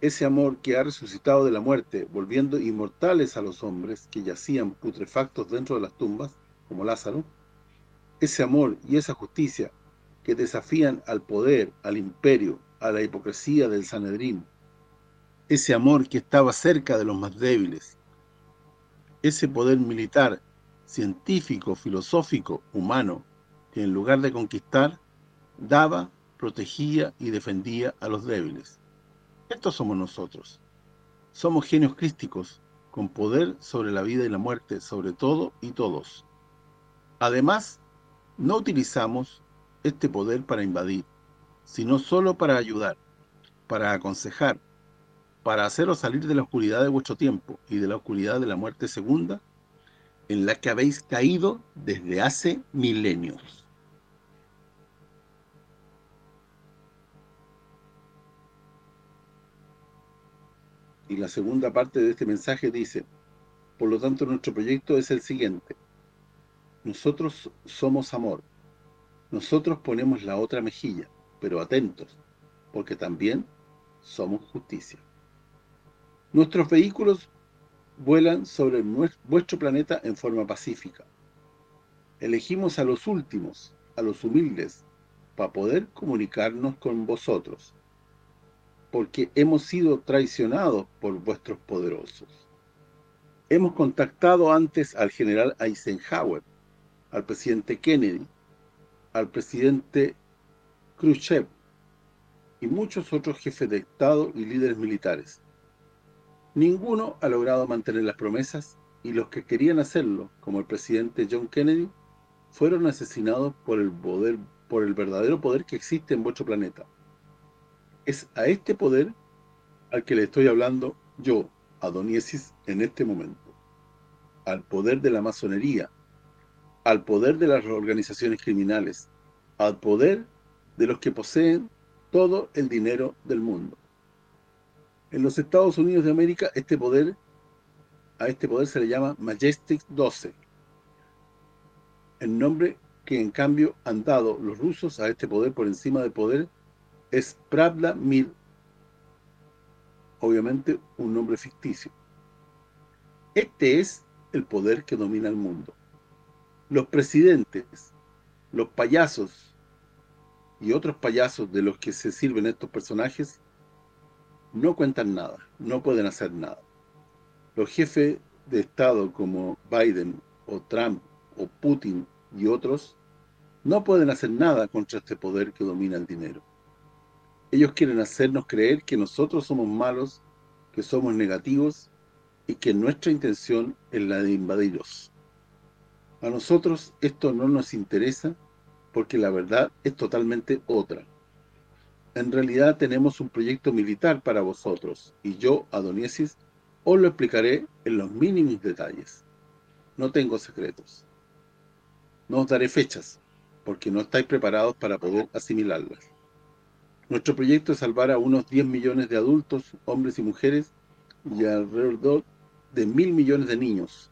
ese amor que ha resucitado de la muerte, volviendo inmortales a los hombres que yacían putrefactos dentro de las tumbas, como Lázaro, ese amor y esa justicia que desafían al poder, al imperio, a la hipocresía del Sanedrín, ese amor que estaba cerca de los más débiles, ese poder militar, científico, filosófico, humano, que en lugar de conquistar, daba, protegía y defendía a los débiles. Estos somos nosotros. Somos genios crísticos, con poder sobre la vida y la muerte, sobre todo y todos. Además, no utilizamos este poder para invadir, sino solo para ayudar, para aconsejar, para haceros salir de la oscuridad de vuestro tiempo y de la oscuridad de la muerte segunda, en la que habéis caído desde hace milenios. Y la segunda parte de este mensaje dice, por lo tanto nuestro proyecto es el siguiente. Nosotros somos amor. Nosotros ponemos la otra mejilla, pero atentos, porque también somos justicia. Nuestros vehículos vuelan sobre vuestro planeta en forma pacífica. Elegimos a los últimos, a los humildes, para poder comunicarnos con vosotros porque hemos sido traicionados por vuestros poderosos. Hemos contactado antes al general Eisenhower, al presidente Kennedy, al presidente Khrushchev y muchos otros jefes de Estado y líderes militares. Ninguno ha logrado mantener las promesas y los que querían hacerlo, como el presidente John Kennedy, fueron asesinados por el poder por el verdadero poder que existe en vuestro planeta. Es a este poder al que le estoy hablando yo, Adoniesis, en este momento. Al poder de la masonería, al poder de las organizaciones criminales, al poder de los que poseen todo el dinero del mundo. En los Estados Unidos de América, este poder a este poder se le llama Majestic 12. El nombre que en cambio han dado los rusos a este poder por encima del poder es Pravda Mir, obviamente un nombre ficticio. Este es el poder que domina el mundo. Los presidentes, los payasos y otros payasos de los que se sirven estos personajes no cuentan nada, no pueden hacer nada. Los jefes de Estado como Biden o Trump o Putin y otros no pueden hacer nada contra este poder que domina el dinero. Ellos quieren hacernos creer que nosotros somos malos, que somos negativos y que nuestra intención es la de invadirlos. A nosotros esto no nos interesa porque la verdad es totalmente otra. En realidad tenemos un proyecto militar para vosotros y yo, Adoniesis, os lo explicaré en los mínimos detalles. No tengo secretos. No os daré fechas, porque no estáis preparados para poder asimilarlas. Nuestro proyecto es salvar a unos 10 millones de adultos, hombres y mujeres, y alrededor de mil millones de niños.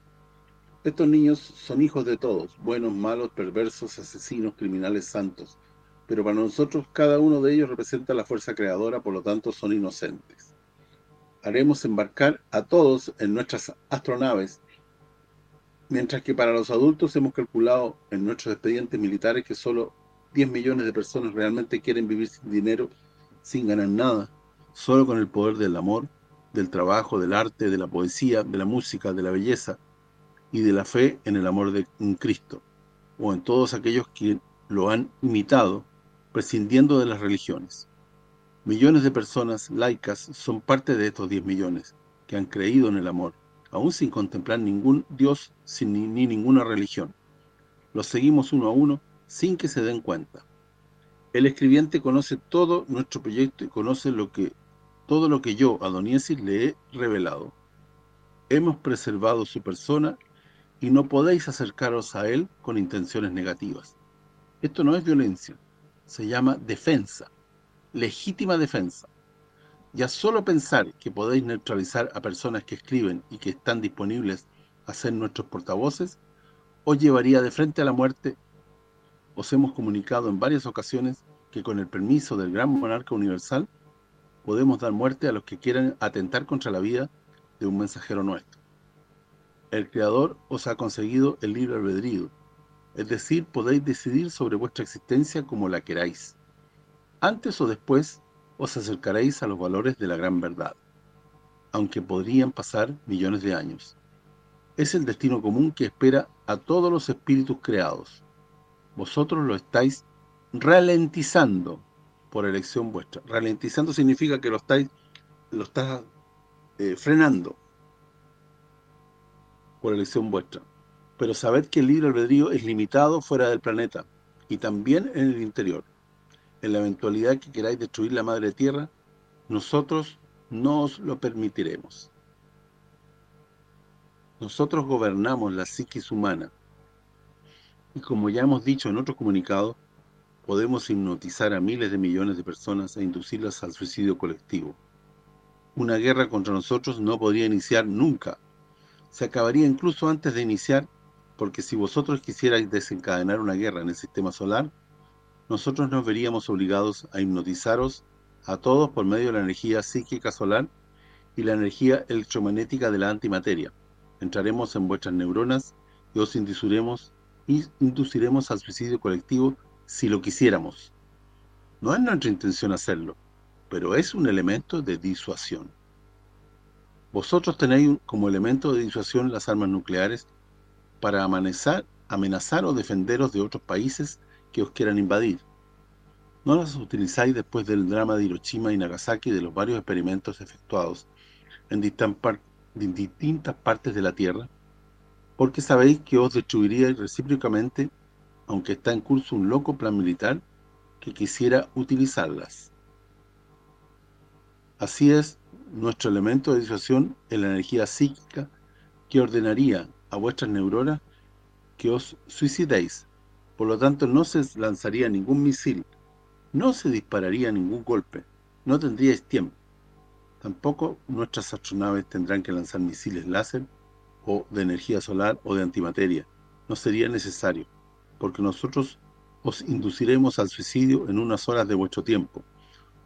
Estos niños son hijos de todos, buenos, malos, perversos, asesinos, criminales, santos. Pero para nosotros cada uno de ellos representa la fuerza creadora, por lo tanto son inocentes. haremos embarcar a todos en nuestras astronaves, mientras que para los adultos hemos calculado en nuestros expedientes militares que solo 10 millones de personas realmente quieren vivir sin dinero, sin ganar nada, solo con el poder del amor, del trabajo, del arte, de la poesía, de la música, de la belleza y de la fe en el amor de Cristo, o en todos aquellos que lo han imitado, prescindiendo de las religiones. Millones de personas laicas son parte de estos 10 millones, que han creído en el amor, aún sin contemplar ningún Dios ni ninguna religión. Los seguimos uno a uno sin que se den cuenta. El escribiente conoce todo nuestro proyecto y conoce todo lo que yo, Adoniesis, le he revelado. Hemos preservado su persona y no podéis acercaros a él con intenciones negativas. Esto no es violencia, se llama defensa legítima defensa. Ya solo pensar que podéis neutralizar a personas que escriben y que están disponibles a ser nuestros portavoces, os llevaría de frente a la muerte. Os hemos comunicado en varias ocasiones que con el permiso del gran monarca universal podemos dar muerte a los que quieran atentar contra la vida de un mensajero nuestro. El Creador os ha conseguido el libre albedrío, es decir, podéis decidir sobre vuestra existencia como la queráis. Antes o después os acercaréis a los valores de la gran verdad, aunque podrían pasar millones de años. Es el destino común que espera a todos los espíritus creados. Vosotros lo estáis ralentizando por elección vuestra. Ralentizando significa que lo estáis lo eh, frenando por elección vuestra. Pero sabed que el libre albedrío es limitado fuera del planeta y también en el interior en la eventualidad que queráis destruir la madre tierra, nosotros no os lo permitiremos. Nosotros gobernamos la psiquis humana. Y como ya hemos dicho en otros comunicados, podemos hipnotizar a miles de millones de personas e inducirlas al suicidio colectivo. Una guerra contra nosotros no podría iniciar nunca. Se acabaría incluso antes de iniciar, porque si vosotros quisierais desencadenar una guerra en el sistema solar, nosotros nos veríamos obligados a hipnotizaros a todos por medio de la energía psíquica solar y la energía electromagnética de la antimateria. Entraremos en vuestras neuronas y os induciremos, induciremos al suicidio colectivo si lo quisiéramos. No es nuestra intención hacerlo, pero es un elemento de disuasión. Vosotros tenéis como elemento de disuasión las armas nucleares para amenazar, amenazar o defenderos de otros países que os quieran invadir. No las utilizáis después del drama de Hiroshima y Nagasaki de los varios experimentos efectuados en distintas partes de la Tierra, porque sabéis que os destruiríais recíprocamente, aunque está en curso un loco plan militar que quisiera utilizarlas. Así es, nuestro elemento de disuasión es la energía psíquica que ordenaría a vuestras neuronas que os suicidéis por lo tanto, no se lanzaría ningún misil, no se dispararía ningún golpe, no tendríais tiempo. Tampoco nuestras astronaves tendrán que lanzar misiles láser o de energía solar o de antimateria. No sería necesario, porque nosotros os induciremos al suicidio en unas horas de vuestro tiempo.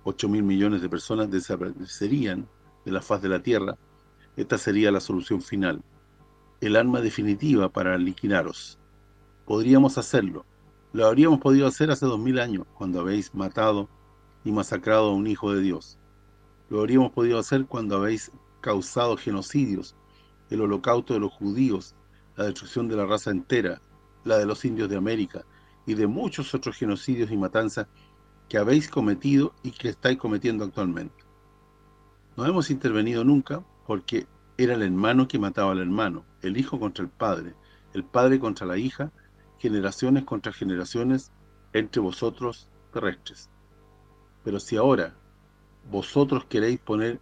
8 mil millones de personas desaparecerían de la faz de la Tierra. Esta sería la solución final, el arma definitiva para liquidaros podríamos hacerlo. Lo habríamos podido hacer hace dos mil años, cuando habéis matado y masacrado a un hijo de Dios. Lo habríamos podido hacer cuando habéis causado genocidios, el holocausto de los judíos, la destrucción de la raza entera, la de los indios de América, y de muchos otros genocidios y matanzas que habéis cometido y que estáis cometiendo actualmente. No hemos intervenido nunca porque era el hermano que mataba al hermano, el hijo contra el padre, el padre contra la hija, generaciones contra generaciones entre vosotros terrestres. Pero si ahora vosotros queréis poner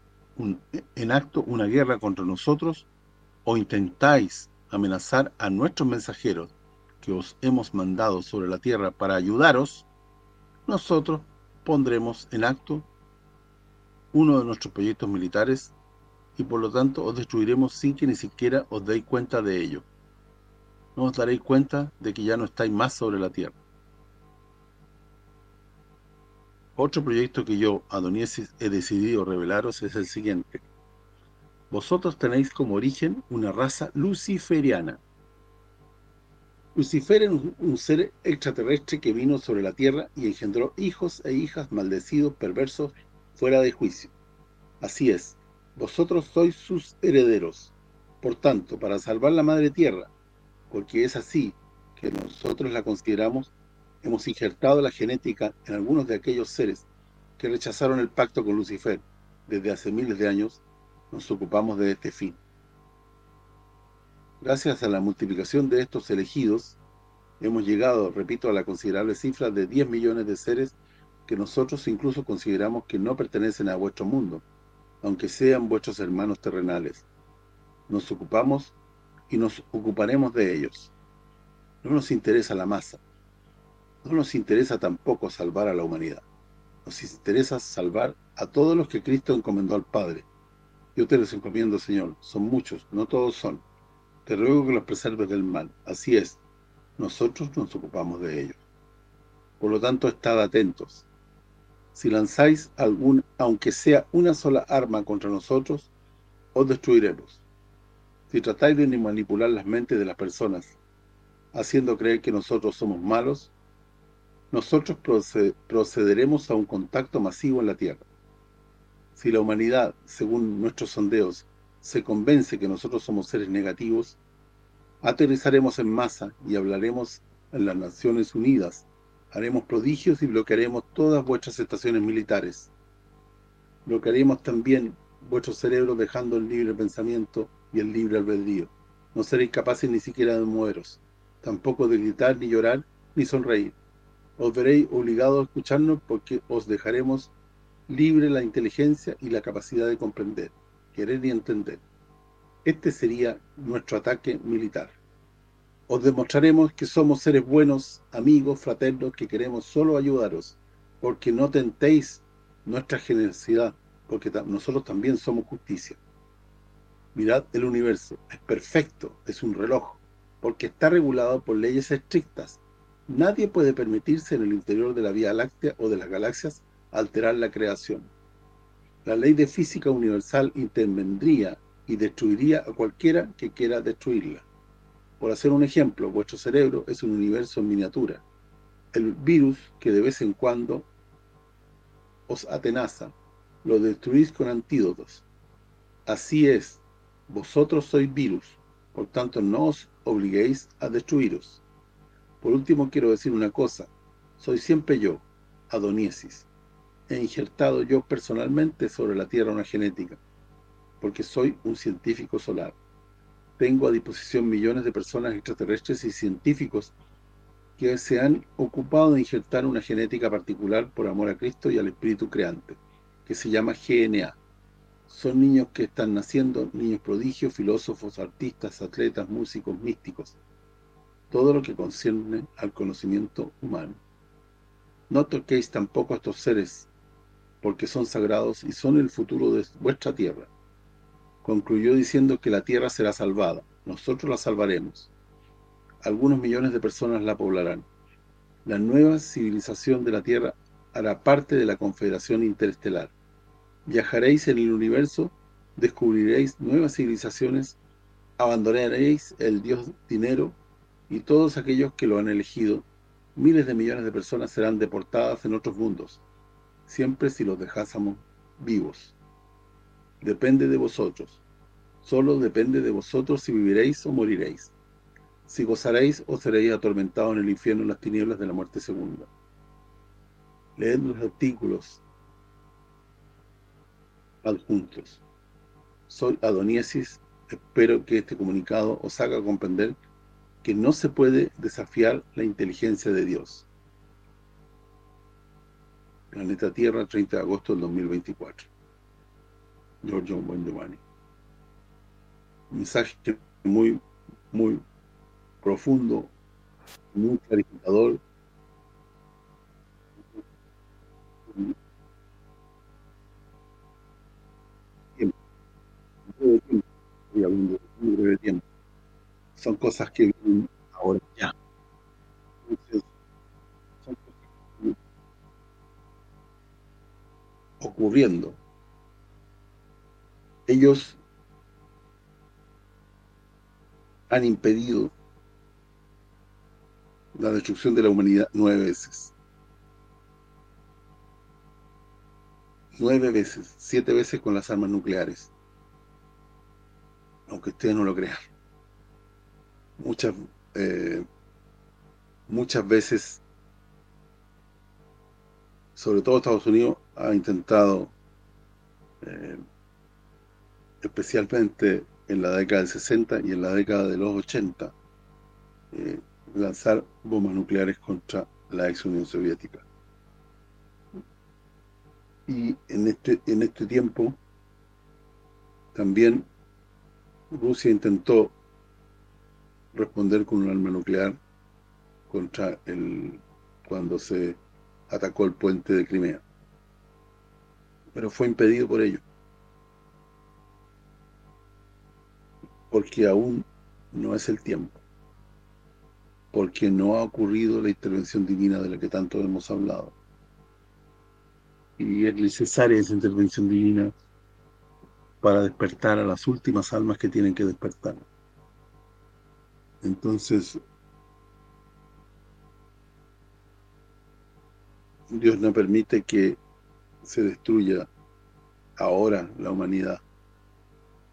en acto una guerra contra nosotros, o intentáis amenazar a nuestros mensajeros que os hemos mandado sobre la tierra para ayudaros, nosotros pondremos en acto uno de nuestros proyectos militares y por lo tanto os destruiremos sin que ni siquiera os deis cuenta de ello no os daréis cuenta de que ya no estáis más sobre la tierra. Otro proyecto que yo, Adoniesis, he decidido revelaros es el siguiente. Vosotros tenéis como origen una raza luciferiana. Lucifer es un, ser extraterrestre que vino sobre la tierra y engendró hijos e hijas maldecidos, perversos, fuera de juicio. Así es, vosotros sois sus herederos. Por tanto, para salvar la madre tierra, porque es así que nosotros la consideramos, hemos injertado la genética en algunos de aquellos seres que rechazaron el pacto con Lucifer desde hace miles de años, nos ocupamos de este fin. Gracias a la multiplicación de estos elegidos, hemos llegado, repito, a la considerable cifra de 10 millones de seres que nosotros incluso consideramos que no pertenecen a vuestro mundo, aunque sean vuestros hermanos terrenales. Nos ocupamos y nos ocuparemos de ellos. No nos interesa la masa. No nos interesa tampoco salvar a la humanidad. Nos interesa salvar a todos los que Cristo encomendó al Padre. Yo te los encomiendo, Señor. Son muchos, no todos son. Te ruego que los preserves del mal. Así es. Nosotros nos ocupamos de ellos. Por lo tanto, estad atentos. Si lanzáis algún, aunque sea una sola arma contra nosotros, os destruiremos. Si tratáis de manipular las mentes de las personas, haciendo creer que nosotros somos malos, nosotros procederemos a un contacto masivo en la Tierra. Si la humanidad, según nuestros sondeos, se convence que nosotros somos seres negativos, aterrizaremos en masa y hablaremos en las Naciones Unidas Haremos prodigios y bloquearemos todas vuestras estaciones militares. Bloquearemos también vuestro cerebro dejando el libre pensamiento y el libre albedrío. No seréis capaces ni siquiera de moveros, tampoco de gritar, ni llorar, ni sonreír. Os veréis obligados a escucharnos porque os dejaremos libre la inteligencia y la capacidad de comprender, querer y entender. Este sería nuestro ataque militar. Os demostraremos que somos seres buenos, amigos, fraternos, que queremos solo ayudaros, porque no tentéis nuestra generosidad, porque nosotros también somos justicia. Mirad el universo, es perfecto, es un reloj, porque está regulado por leyes estrictas. Nadie puede permitirse en el interior de la Vía Láctea o de las galaxias alterar la creación. La ley de física universal intervendría y destruiría a cualquiera que quiera destruirla. Por hacer un ejemplo, vuestro cerebro es un universo en miniatura. El virus que de vez en cuando os atenaza, lo destruís con antídotos. Así es, vosotros sois virus, por tanto no os obliguéis a destruiros. Por último quiero decir una cosa, soy siempre yo, Adoniesis. He injertado yo personalmente sobre la Tierra una genética, porque soy un científico solar tengo a disposición millones de personas extraterrestres y científicos que se han ocupado de injertar una genética particular por amor a Cristo y al Espíritu Creante, que se llama GNA. Son niños que están naciendo, niños prodigios, filósofos, artistas, atletas, músicos, místicos. Todo lo que concierne al conocimiento humano. No toquéis tampoco a estos seres, porque son sagrados y son el futuro de vuestra tierra concluyó diciendo que la tierra será salvada, nosotros la salvaremos. Algunos millones de personas la poblarán. La nueva civilización de la tierra hará parte de la confederación interestelar. Viajaréis en el universo, descubriréis nuevas civilizaciones, abandonaréis el dios dinero y todos aquellos que lo han elegido, miles de millones de personas serán deportadas en otros mundos, siempre si los dejásemos vivos depende de vosotros. Solo depende de vosotros si viviréis o moriréis. Si gozaréis o seréis atormentados en el infierno en las tinieblas de la muerte segunda. Leed los artículos adjuntos. Soy Adoniesis. Espero que este comunicado os haga comprender que no se puede desafiar la inteligencia de Dios. Planeta Tierra, 30 de agosto del 2024. Giorgio Giovanni. Un mensaje muy, muy profundo, muy clarificador. Tiempo. breve tiempo. Son cosas que vienen ahora ya. Entonces, ocurriendo ellos han impedido la destrucción de la humanidad nueve veces. Nueve veces, siete veces con las armas nucleares. Aunque ustedes no lo crean. Muchas eh, muchas veces sobre todo Estados Unidos ha intentado eh, especialmente en la década del 60 y en la década de los 80 eh, lanzar bombas nucleares contra la ex Unión Soviética y en este en este tiempo también Rusia intentó responder con un arma nuclear contra el cuando se atacó el puente de Crimea. Pero fue impedido por ello. Porque aún no es el tiempo. Porque no ha ocurrido la intervención divina de la que tanto hemos hablado. Y es necesaria esa intervención divina para despertar a las últimas almas que tienen que despertar. Entonces, Dios no permite que se destruya ahora la humanidad,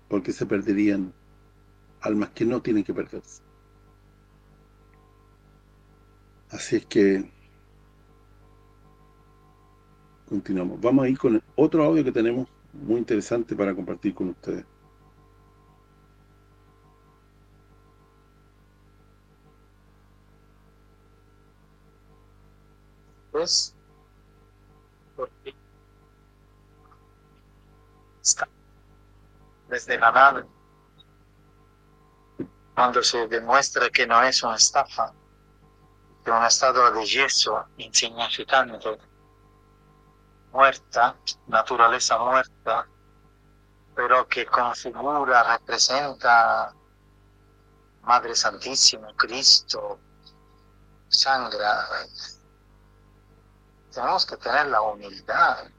porque se perderían almas que no tienen que perderse. Así es que continuamos. Vamos a ir con otro audio que tenemos muy interesante para compartir con ustedes. Pues porque desde la nada. Cuando se demuestra que no es una estafa, que un estado de yeso insignificante, muerta, naturaleza muerta, pero que configura, representa Madre Santísima, Cristo, sangra, tenemos que tener la humildad.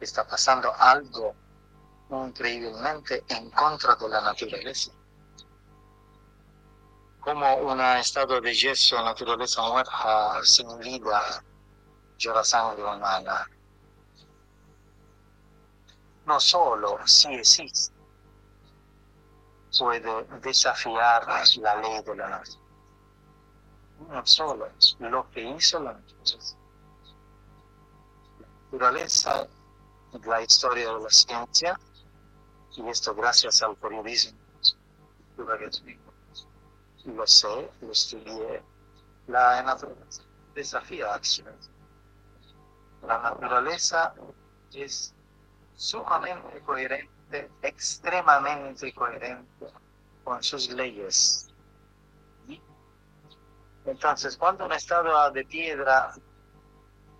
Está pasando algo increíblemente en contra de la naturaleza. Como un estado de yeso, naturaleza muerta, sin vida, llora sangre humana. No solo si existe, puede desafiar la ley de la naturaleza. No solo lo que hizo la naturaleza naturaleza, la historia de la ciencia, y esto gracias al periodismo. Lo sé, lo estudié. La naturaleza desafía acciones. La naturaleza es sumamente coherente, extremadamente coherente con sus leyes. Entonces, cuando un estado de piedra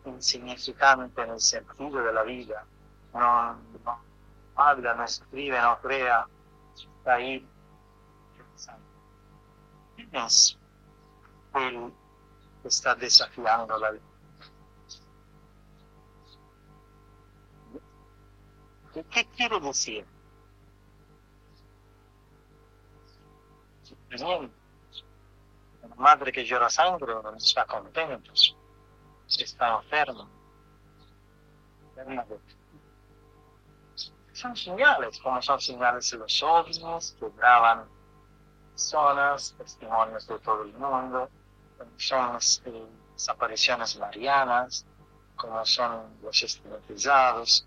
insignificante en el sentido de la vida. No habla, no escribe, no crea. Está ahí. ¿Quién es el que está desafiando la vida? ¿Qué quiere decir? Una madre que llora sangre no está contenta está enfermo. Son señales, como son señales de los ovnis que graban personas, testimonios de todo el mundo, como son las, apariciones marianas, como son los estigmatizados,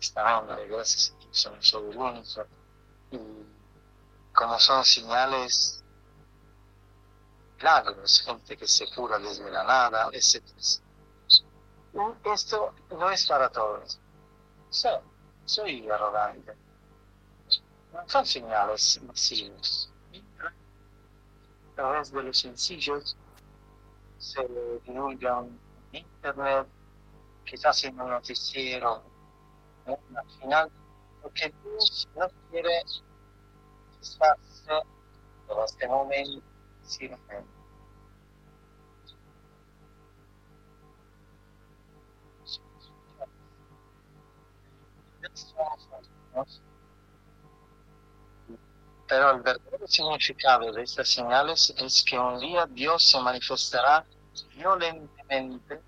están gracias a que son los y como son señales milagros, gente que se cura desde la nada, etc esto no es para todos. Soy arrogante. No son señales masivos. A través de los sencillos se divulgan en internet, quizás en un noticiero. Al final, lo que Dios no quiere satisfacerse en este momento pero el verdadero significado de estas señales es que un día Dios se manifestará violentemente,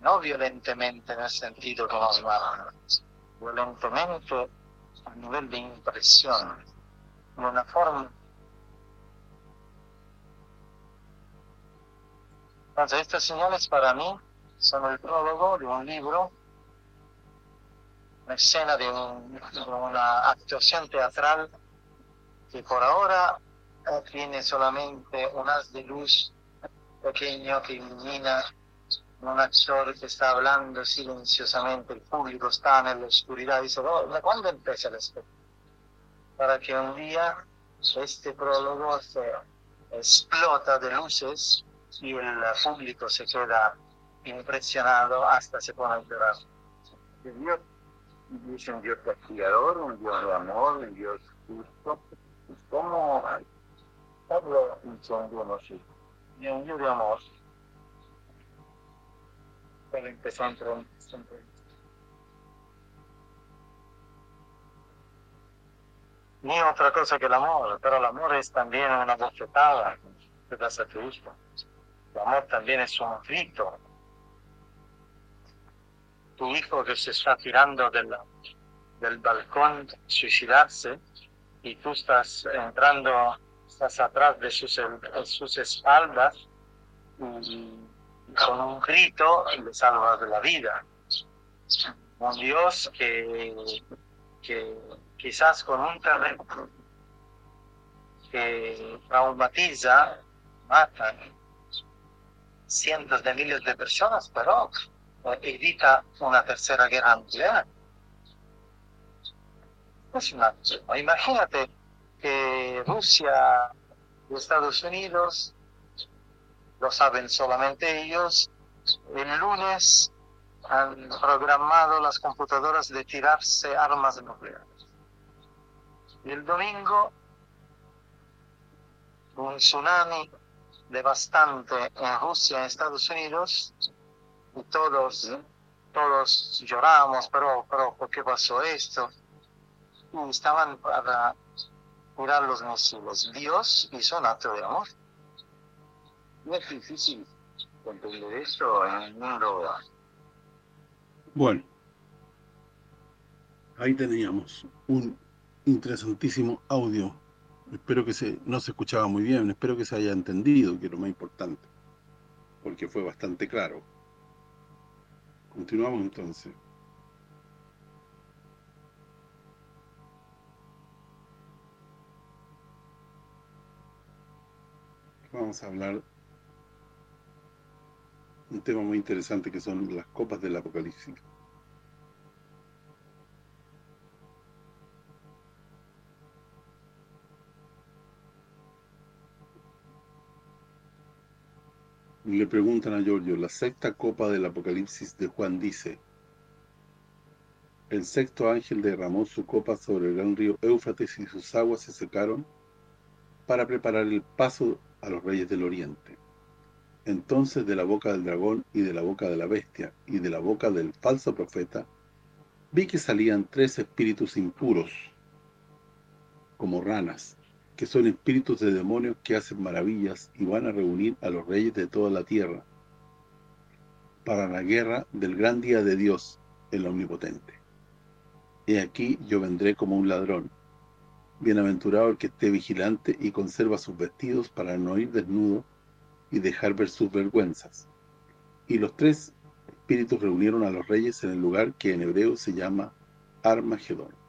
no violentemente en el sentido que nos matamos, violentemente a nivel de impresión, de una forma. Entonces, estas señales para mí son el prólogo de un libro, una escena de, una actuación teatral que por ahora tiene solamente un haz de luz pequeño que ilumina un actor que está hablando silenciosamente, el público está en la oscuridad y dice, oh, ¿cuándo empieza el espectáculo? Para que un día este prólogo se explota de luces y el público se queda impresionado hasta se pone a llorar. Dios es un Dios castigador, un Dios de amor, un Dios justo. ¿Cómo Pablo incendió así? Y un Dios de amor. Pero empezó entre Ni otra cosa que el amor, pero el amor es también una bofetada que das a. El amor también es un grito. Tu hijo que se está tirando del, del balcón suicidarse y tú estás entrando, estás atrás de sus, sus espaldas y con un grito le salvas de la vida. Un Dios que, que quizás con un terreno que traumatiza, mata, cientos de miles de personas, pero evita una tercera guerra nuclear. Imagínate que Rusia y Estados Unidos, lo saben solamente ellos, el lunes han programado las computadoras de tirarse armas nucleares. Y el domingo, un tsunami devastante en Rusia, en Estados Unidos, y todos, todos lloramos, pero, pero ¿por qué pasó esto? Y estaban para curar los misiles. Dios hizo un acto de amor. No es difícil entender esto en el mundo. Bueno, ahí teníamos un interesantísimo audio espero que se no se escuchaba muy bien, espero que se haya entendido, que es lo más importante, porque fue bastante claro. Continuamos entonces. Vamos a hablar un tema muy interesante que son las copas del apocalipsis. Le preguntan a Giorgio, la sexta copa del Apocalipsis de Juan dice, el sexto ángel derramó su copa sobre el gran río Éufrates y sus aguas se secaron para preparar el paso a los reyes del oriente. Entonces de la boca del dragón y de la boca de la bestia y de la boca del falso profeta vi que salían tres espíritus impuros, como ranas, que son espíritus de demonios que hacen maravillas y van a reunir a los reyes de toda la tierra para la guerra del gran día de Dios, el Omnipotente. He aquí yo vendré como un ladrón. Bienaventurado el que esté vigilante y conserva sus vestidos para no ir desnudo y dejar ver sus vergüenzas. Y los tres espíritus reunieron a los reyes en el lugar que en hebreo se llama Armagedón.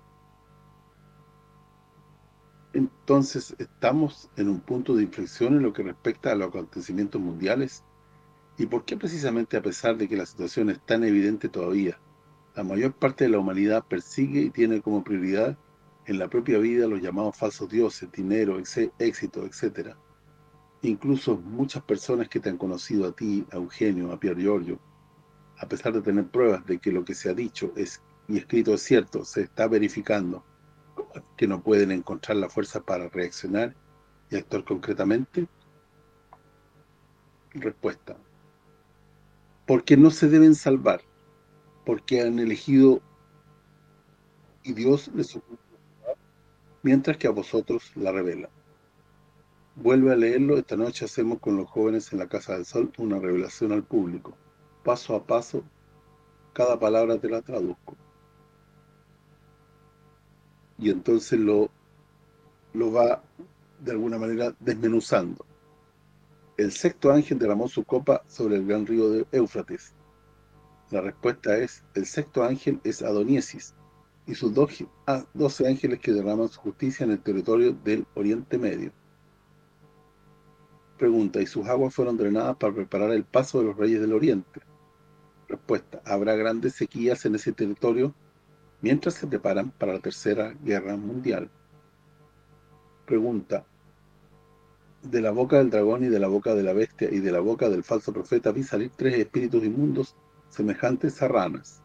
Entonces, estamos en un punto de inflexión en lo que respecta a los acontecimientos mundiales. ¿Y por qué precisamente a pesar de que la situación es tan evidente todavía, la mayor parte de la humanidad persigue y tiene como prioridad en la propia vida los llamados falsos dioses, dinero, éxito, etcétera? Incluso muchas personas que te han conocido a ti, a Eugenio, a Pierre Giorgio, a pesar de tener pruebas de que lo que se ha dicho es y escrito es cierto, se está verificando, que no pueden encontrar la fuerza para reaccionar y actuar concretamente? Respuesta. Porque no se deben salvar, porque han elegido y Dios les mientras que a vosotros la revela. Vuelve a leerlo, esta noche hacemos con los jóvenes en la Casa del Sol una revelación al público. Paso a paso, cada palabra te la traduzco. Y entonces lo, lo va, de alguna manera, desmenuzando. El sexto ángel derramó su copa sobre el gran río de Éufrates. La respuesta es, el sexto ángel es Adoniesis, y sus doce ángeles que derraman su justicia en el territorio del Oriente Medio. Pregunta, ¿y sus aguas fueron drenadas para preparar el paso de los reyes del Oriente? Respuesta, habrá grandes sequías en ese territorio mientras se preparan para la Tercera Guerra Mundial. Pregunta, de la boca del dragón y de la boca de la bestia y de la boca del falso profeta vi salir tres espíritus inmundos semejantes a ranas.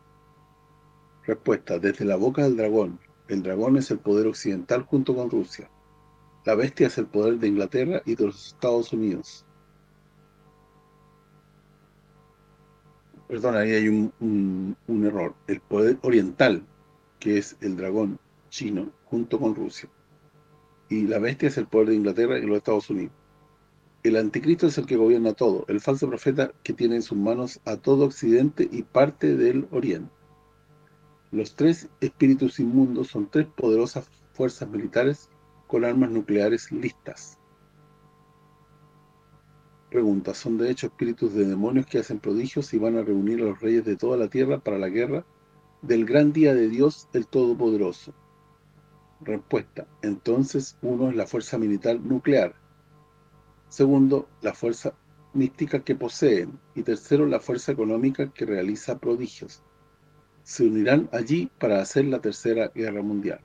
Respuesta, desde la boca del dragón. El dragón es el poder occidental junto con Rusia. La bestia es el poder de Inglaterra y de los Estados Unidos. Perdón, ahí hay un, un error. El poder oriental, que es el dragón chino, junto con Rusia y la bestia es el poder de Inglaterra y los Estados Unidos. El anticristo es el que gobierna todo, el falso profeta que tiene en sus manos a todo Occidente y parte del Oriente. Los tres espíritus inmundos son tres poderosas fuerzas militares con armas nucleares listas. Pregunta, ¿son de hecho espíritus de demonios que hacen prodigios y van a reunir a los reyes de toda la tierra para la guerra del gran día de Dios el Todopoderoso? Respuesta. Entonces, uno es la fuerza militar nuclear. Segundo, la fuerza mística que poseen. Y tercero, la fuerza económica que realiza prodigios. Se unirán allí para hacer la tercera guerra mundial.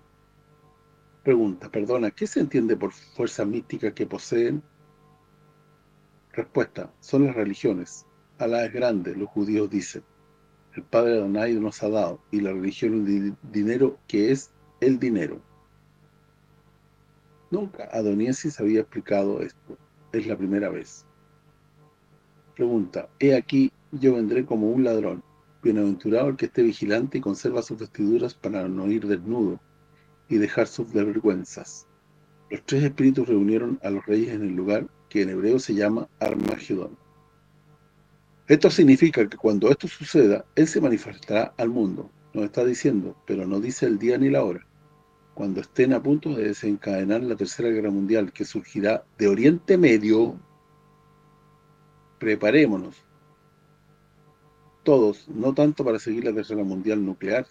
Pregunta, perdona, ¿qué se entiende por fuerza mística que poseen? Respuesta, son las religiones. Alá es grande, los judíos dicen. El Padre Adonai nos ha dado, y la religión es dinero que es el dinero. Nunca Adoniesis había explicado esto. Es la primera vez. Pregunta. He aquí, yo vendré como un ladrón. Bienaventurado el que esté vigilante y conserva sus vestiduras para no ir desnudo y dejar sus vergüenzas. Los tres espíritus reunieron a los reyes en el lugar que en hebreo se llama Armagedón. Esto significa que cuando esto suceda, Él se manifestará al mundo. Nos está diciendo, pero no dice el día ni la hora cuando estén a punto de desencadenar la Tercera Guerra Mundial, que surgirá de Oriente Medio, preparémonos. Todos, no tanto para seguir la Tercera Mundial nuclear,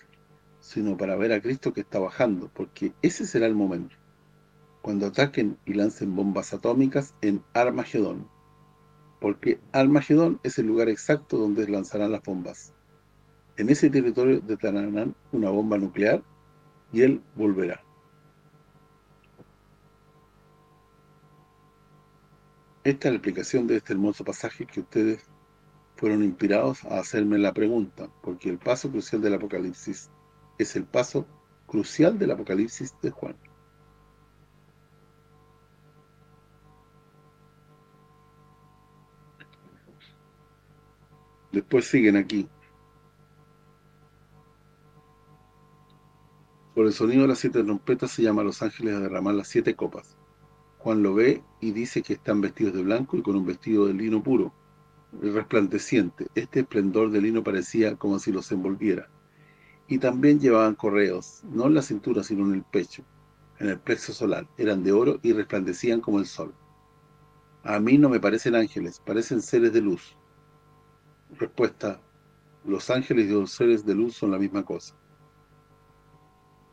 sino para ver a Cristo que está bajando, porque ese será el momento, cuando ataquen y lancen bombas atómicas en Armagedón, porque Armagedón es el lugar exacto donde lanzarán las bombas. En ese territorio detonarán una bomba nuclear y Él volverá. Esta es la explicación de este hermoso pasaje que ustedes fueron inspirados a hacerme la pregunta, porque el paso crucial del Apocalipsis es el paso crucial del Apocalipsis de Juan. Después siguen aquí. Por el sonido de las siete trompetas se llama a los ángeles a derramar las siete copas. Juan lo ve y dice que están vestidos de blanco y con un vestido de lino puro, resplandeciente. Este esplendor de lino parecía como si los envolviera. Y también llevaban correos, no en la cintura sino en el pecho, en el plexo solar. Eran de oro y resplandecían como el sol. A mí no me parecen ángeles, parecen seres de luz. Respuesta, los ángeles y los seres de luz son la misma cosa.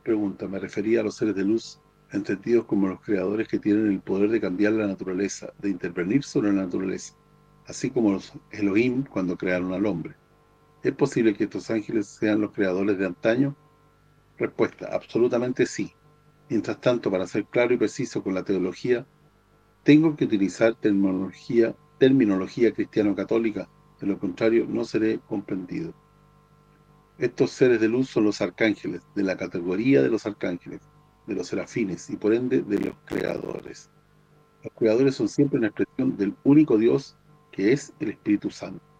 Pregunta, me refería a los seres de luz, entendidos como los creadores que tienen el poder de cambiar la naturaleza, de intervenir sobre la naturaleza, así como los Elohim cuando crearon al hombre. ¿Es posible que estos ángeles sean los creadores de antaño? Respuesta, absolutamente sí. Mientras tanto, para ser claro y preciso con la teología, tengo que utilizar terminología, terminología cristiano-católica, de lo contrario no seré comprendido. Estos seres de luz son los arcángeles, de la categoría de los arcángeles, de los serafines y por ende de los creadores. Los creadores son siempre una expresión del único Dios que es el Espíritu Santo.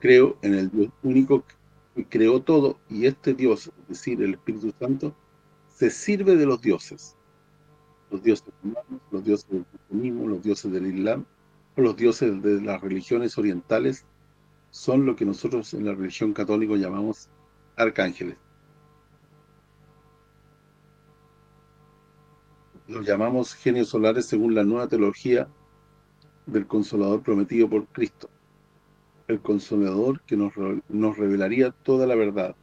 Creo en el Dios único que creó todo y este Dios, es decir, el Espíritu Santo, se sirve de los dioses. Los dioses humanos, los dioses del cristianismo, los dioses del Islam, los dioses de las religiones orientales, son lo que nosotros en la religión católica llamamos arcángeles. Los llamamos genios solares según la nueva teología del Consolador prometido por Cristo. El Consolador que nos, nos revelaría toda la verdad.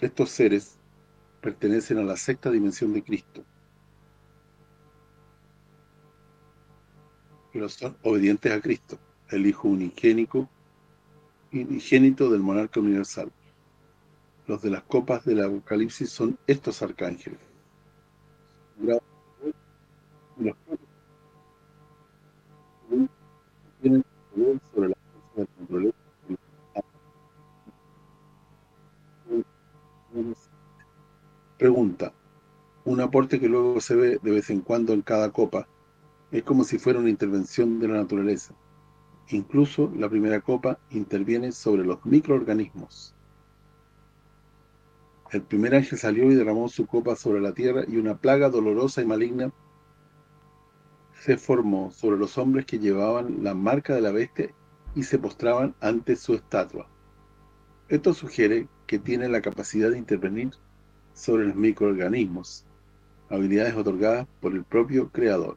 Estos seres pertenecen a la sexta dimensión de Cristo. Pero son obedientes a Cristo, el Hijo unigénico, unigénito del monarca universal. Los de las copas del Apocalipsis son estos arcángeles. Pregunta. Un aporte que luego se ve de vez en cuando en cada copa es como si fuera una intervención de la naturaleza. Incluso la primera copa interviene sobre los microorganismos. El primer ángel salió y derramó su copa sobre la tierra y una plaga dolorosa y maligna se formó sobre los hombres que llevaban la marca de la bestia y se postraban ante su estatua. Esto sugiere que tiene la capacidad de intervenir sobre los microorganismos, habilidades otorgadas por el propio creador.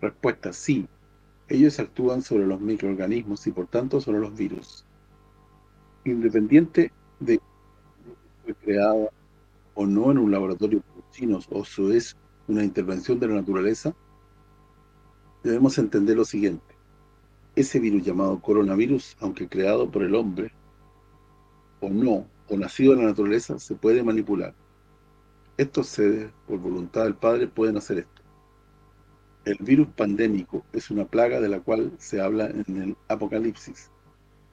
Respuesta, sí. Ellos actúan sobre los microorganismos y por tanto sobre los virus. Independiente de fue creada o no en un laboratorio por chinos o eso es una intervención de la naturaleza, debemos entender lo siguiente. Ese virus llamado coronavirus, aunque creado por el hombre, o no, o nacido en la naturaleza, se puede manipular. Estos seres, por voluntad del Padre, pueden hacer esto. El virus pandémico es una plaga de la cual se habla en el Apocalipsis.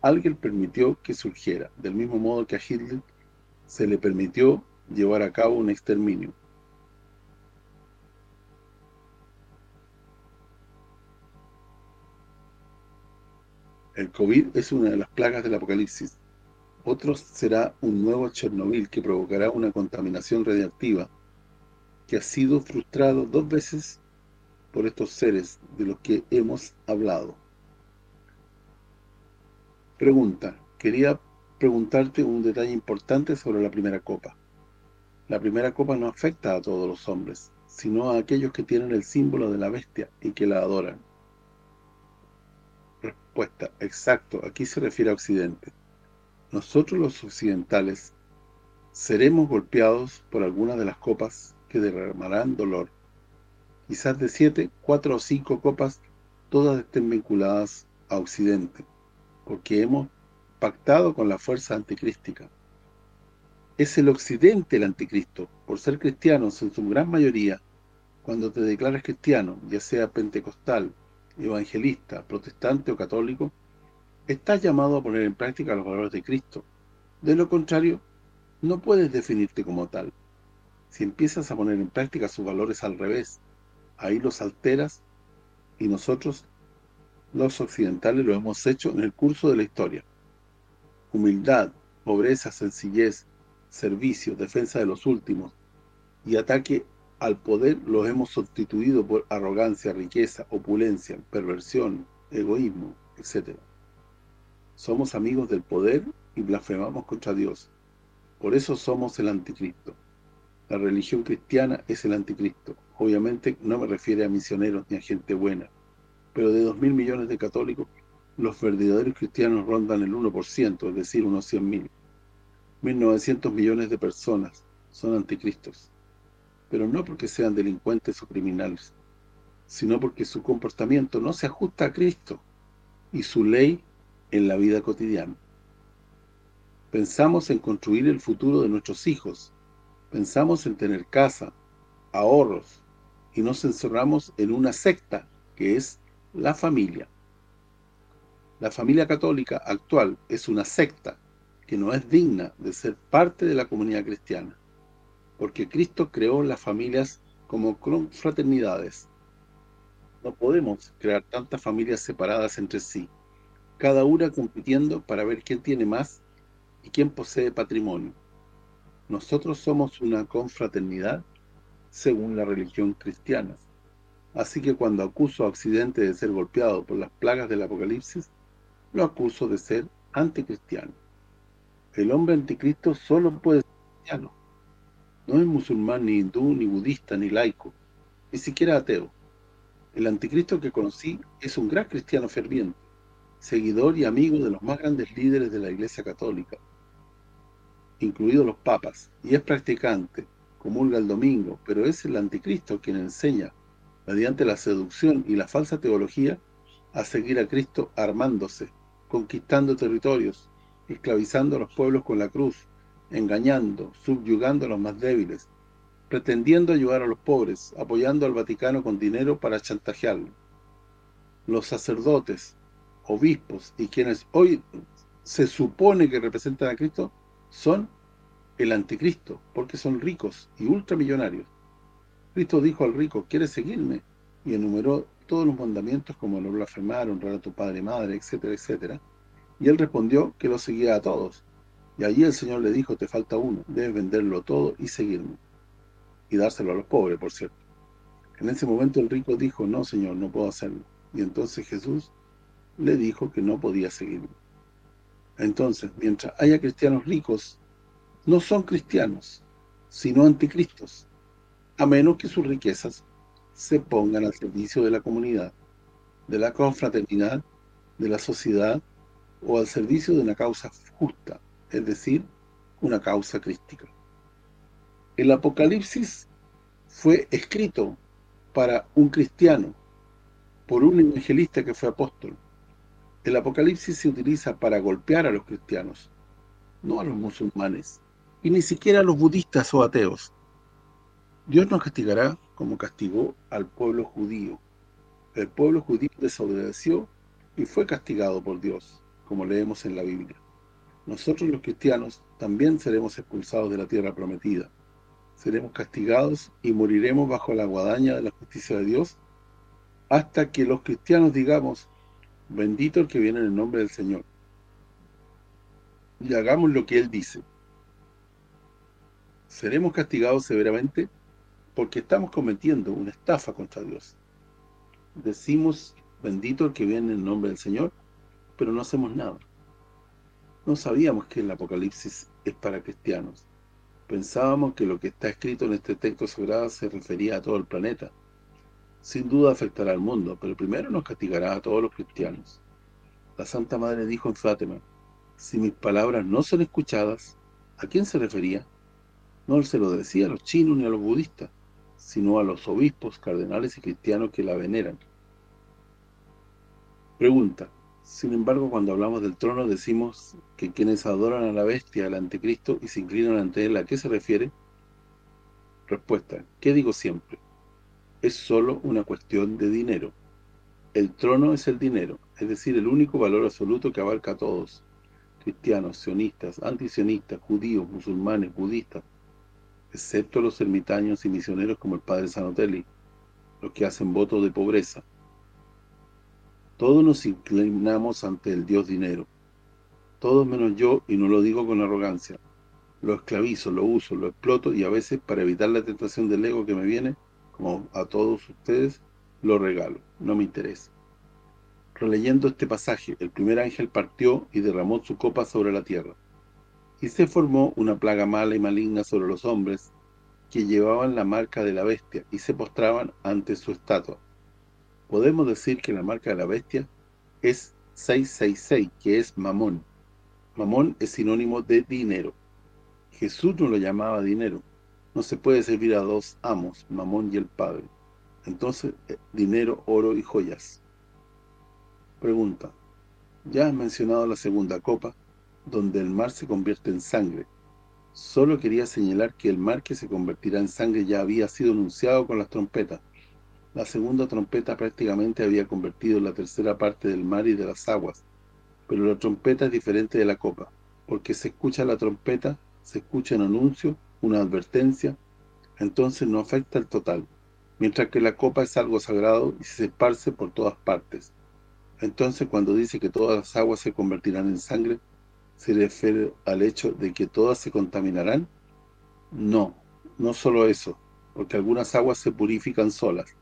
Alguien permitió que surgiera, del mismo modo que a Hitler se le permitió llevar a cabo un exterminio. El COVID es una de las plagas del Apocalipsis. Otro será un nuevo Chernobyl que provocará una contaminación radiactiva que ha sido frustrado dos veces por estos seres de los que hemos hablado. Pregunta. Quería preguntarte un detalle importante sobre la primera copa. La primera copa no afecta a todos los hombres, sino a aquellos que tienen el símbolo de la bestia y que la adoran. Exacto. Aquí se refiere a Occidente. Nosotros los occidentales seremos golpeados por algunas de las copas que derramarán dolor quizás de siete, cuatro o cinco copas, todas estén vinculadas a Occidente, porque hemos pactado con la fuerza anticrística. Es el Occidente el anticristo, por ser cristianos en su gran mayoría, cuando te declaras cristiano, ya sea pentecostal, evangelista, protestante o católico, estás llamado a poner en práctica los valores de Cristo. De lo contrario, no puedes definirte como tal. Si empiezas a poner en práctica sus valores al revés, ahí los alteras y nosotros, los occidentales, lo hemos hecho en el curso de la historia. Humildad, pobreza, sencillez, servicio, defensa de los últimos y ataque al poder los hemos sustituido por arrogancia, riqueza, opulencia, perversión, egoísmo, etc. Somos amigos del poder y blasfemamos contra Dios. Por eso somos el anticristo. La religión cristiana es el anticristo. Obviamente no me refiere a misioneros ni a gente buena, pero de 2.000 millones de católicos, los verdaderos cristianos rondan el 1%, es decir, unos 100.000. 1.900 millones de personas son anticristos, pero no porque sean delincuentes o criminales, sino porque su comportamiento no se ajusta a Cristo y su ley en la vida cotidiana. Pensamos en construir el futuro de nuestros hijos, pensamos en tener casa, ahorros, y nos encerramos en una secta, que es la familia. La familia católica actual es una secta que no es digna de ser parte de la comunidad cristiana, porque Cristo creó las familias como fraternidades. No podemos crear tantas familias separadas entre sí. cada una compitiendo para ver quién tiene más y quién posee patrimonio. Nosotros somos una confraternidad según la religión cristiana. Así que cuando acuso a Occidente de ser golpeado por las plagas del Apocalipsis, lo acuso de ser anticristiano. El hombre anticristo solo puede ser cristiano. No es musulmán, ni hindú, ni budista, ni laico, ni siquiera ateo. El anticristo que conocí es un gran cristiano ferviente, seguidor y amigo de los más grandes líderes de la Iglesia Católica, incluidos los papas, y es practicante, comulga el domingo, pero es el anticristo quien enseña, mediante la seducción y la falsa teología, a seguir a Cristo armándose, conquistando territorios, esclavizando a los pueblos con la cruz, engañando, subyugando a los más débiles, pretendiendo ayudar a los pobres, apoyando al Vaticano con dinero para chantajearlo. Los sacerdotes, obispos y quienes hoy se supone que representan a Cristo son el anticristo, porque son ricos y ultramillonarios. Cristo dijo al rico, ¿quieres seguirme? Y enumeró todos los mandamientos como no blasfemar, honrar a tu padre y madre, etcétera, etcétera. Y él respondió que lo seguía a todos. Y allí el Señor le dijo, te falta uno, debes venderlo todo y seguirme. Y dárselo a los pobres, por cierto. En ese momento el rico dijo, no, Señor, no puedo hacerlo. Y entonces Jesús le dijo que no podía seguirme. Entonces, mientras haya cristianos ricos, no son cristianos, sino anticristos, a menos que sus riquezas se pongan al servicio de la comunidad, de la confraternidad, de la sociedad o al servicio de una causa justa, es decir, una causa crística. El Apocalipsis fue escrito para un cristiano, por un evangelista que fue apóstol. El Apocalipsis se utiliza para golpear a los cristianos, no a los musulmanes, y ni siquiera a los budistas o ateos. Dios nos castigará como castigó al pueblo judío. El pueblo judío desobedeció y fue castigado por Dios, como leemos en la Biblia nosotros los cristianos también seremos expulsados de la tierra prometida. Seremos castigados y moriremos bajo la guadaña de la justicia de Dios hasta que los cristianos digamos, bendito el que viene en el nombre del Señor. Y hagamos lo que Él dice. Seremos castigados severamente porque estamos cometiendo una estafa contra Dios. Decimos, bendito el que viene en el nombre del Señor, pero no hacemos nada. No sabíamos que el Apocalipsis es para cristianos. Pensábamos que lo que está escrito en este texto sagrado se refería a todo el planeta. Sin duda afectará al mundo, pero primero nos castigará a todos los cristianos. La Santa Madre dijo en Fátima, si mis palabras no son escuchadas, ¿a quién se refería? No se lo decía a los chinos ni a los budistas, sino a los obispos, cardenales y cristianos que la veneran. Pregunta, sin embargo, cuando hablamos del trono decimos que quienes adoran a la bestia, al anticristo, y se inclinan ante él, ¿a qué se refiere? Respuesta, ¿qué digo siempre? Es solo una cuestión de dinero. El trono es el dinero, es decir, el único valor absoluto que abarca a todos, cristianos, sionistas, antisionistas, judíos, musulmanes, budistas, excepto los ermitaños y misioneros como el padre Sanotelli, los que hacen votos de pobreza, todos nos inclinamos ante el Dios dinero. Todos menos yo, y no lo digo con arrogancia. Lo esclavizo, lo uso, lo exploto y a veces para evitar la tentación del ego que me viene, como a todos ustedes, lo regalo. No me interesa. Releyendo este pasaje, el primer ángel partió y derramó su copa sobre la tierra. Y se formó una plaga mala y maligna sobre los hombres que llevaban la marca de la bestia y se postraban ante su estatua podemos decir que la marca de la bestia es 666, que es mamón. Mamón es sinónimo de dinero. Jesús no lo llamaba dinero. No se puede servir a dos amos, mamón y el Padre. Entonces, eh, dinero, oro y joyas. Pregunta. Ya has mencionado la segunda copa, donde el mar se convierte en sangre. Solo quería señalar que el mar que se convertirá en sangre ya había sido anunciado con las trompetas. La segunda trompeta prácticamente había convertido la tercera parte del mar y de las aguas, pero la trompeta es diferente de la copa, porque se escucha la trompeta, se escucha un anuncio, una advertencia, entonces no afecta el total, mientras que la copa es algo sagrado y se esparce por todas partes. Entonces, cuando dice que todas las aguas se convertirán en sangre, ¿se refiere al hecho de que todas se contaminarán? No, no solo eso, porque algunas aguas se purifican solas.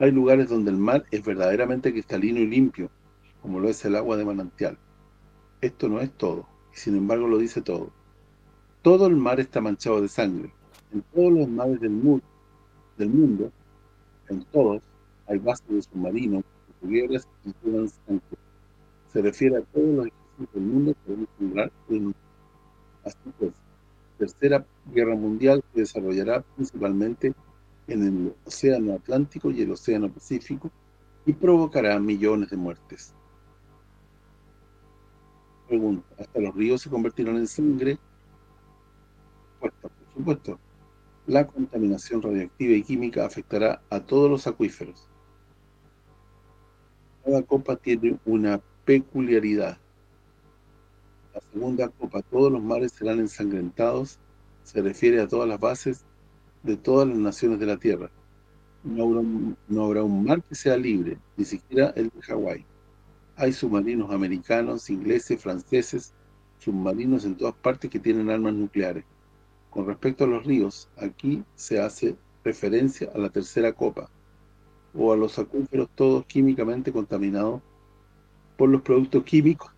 Hay lugares donde el mar es verdaderamente cristalino y limpio, como lo es el agua de manantial. Esto no es todo, y sin embargo lo dice todo. Todo el mar está manchado de sangre. En todos los mares del mundo, del mundo en todos, hay bases de submarinos, guerras y sangre. Se refiere a todos los ejércitos del mundo que deben figurar en así pues, Tercera Guerra Mundial se desarrollará principalmente en el Océano Atlántico y el Océano Pacífico y provocará millones de muertes. Pregunta, ¿hasta los ríos se convertirán en sangre? por supuesto. La contaminación radiactiva y química afectará a todos los acuíferos. Cada copa tiene una peculiaridad. La segunda copa, todos los mares serán ensangrentados, se refiere a todas las bases de todas las naciones de la Tierra. No habrá, un, mar que sea libre, ni siquiera el de Hawái. Hay submarinos americanos, ingleses, franceses, submarinos en todas partes que tienen armas nucleares. Con respecto a los ríos, aquí se hace referencia a la tercera copa, o a los acuíferos todos químicamente contaminados por los productos químicos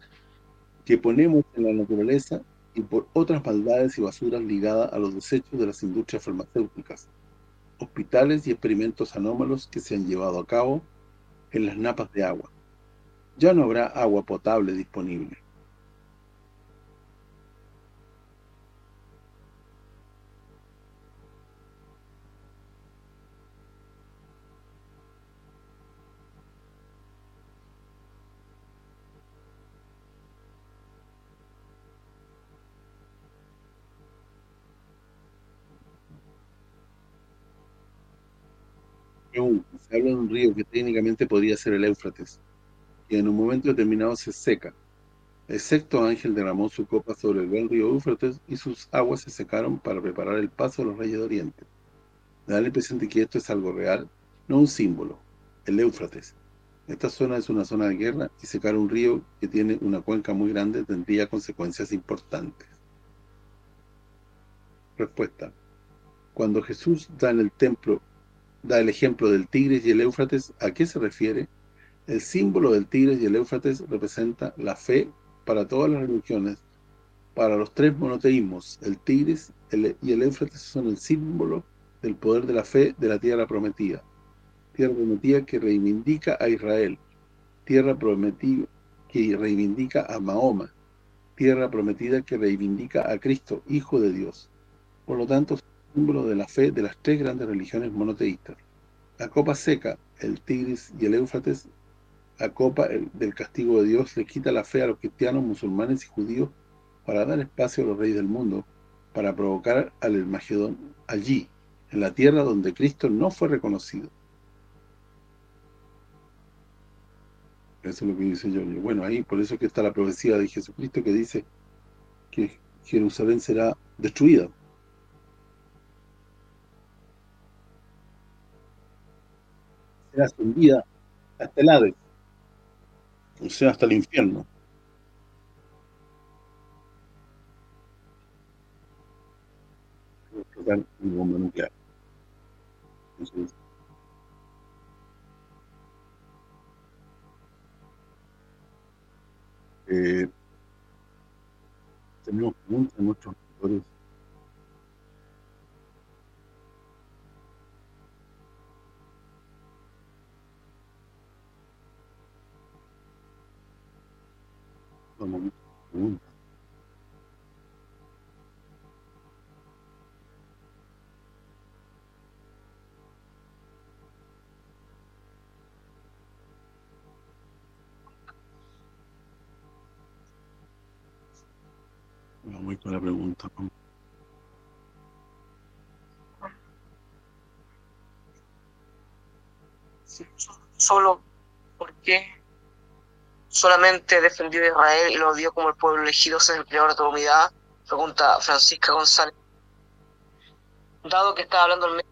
que ponemos en la naturaleza y por otras maldades y basuras ligadas a los desechos de las industrias farmacéuticas, hospitales y experimentos anómalos que se han llevado a cabo en las napas de agua. Ya no habrá agua potable disponible. Habla de un río que técnicamente podría ser el Éufrates, que en un momento determinado se seca. Excepto Ángel derramó su copa sobre el gran río Éufrates y sus aguas se secaron para preparar el paso de los reyes de Oriente. Da la impresión de que esto es algo real, no un símbolo, el Éufrates. Esta zona es una zona de guerra y secar un río que tiene una cuenca muy grande tendría consecuencias importantes. Respuesta. Cuando Jesús da en el templo da el ejemplo del Tigris y el Éufrates. ¿A qué se refiere? El símbolo del Tigris y el Éufrates representa la fe para todas las religiones, para los tres monoteísmos. El Tigris y el Éufrates son el símbolo del poder de la fe de la tierra prometida. Tierra prometida que reivindica a Israel. Tierra prometida que reivindica a Mahoma. Tierra prometida que reivindica a Cristo, Hijo de Dios. Por lo tanto, de la fe de las tres grandes religiones monoteístas. La copa seca, el Tigris y el Éufrates, la copa del castigo de Dios le quita la fe a los cristianos, musulmanes y judíos para dar espacio a los reyes del mundo, para provocar al Hermagedón allí, en la tierra donde Cristo no fue reconocido. Eso es lo que dice yo. Bueno, ahí por eso que está la profecía de Jesucristo que dice que Jerusalén será destruida. Será ascendida hasta el Hades, o sea, hasta el infierno. una bomba nuclear. Entonces, eh, tenemos preguntas de nuestros autores Con la pregunta. Solo, ¿por qué solamente defendió a Israel y lo dio como el pueblo elegido es el creador de toda unidad? Pregunta Francisca González. Dado que está hablando el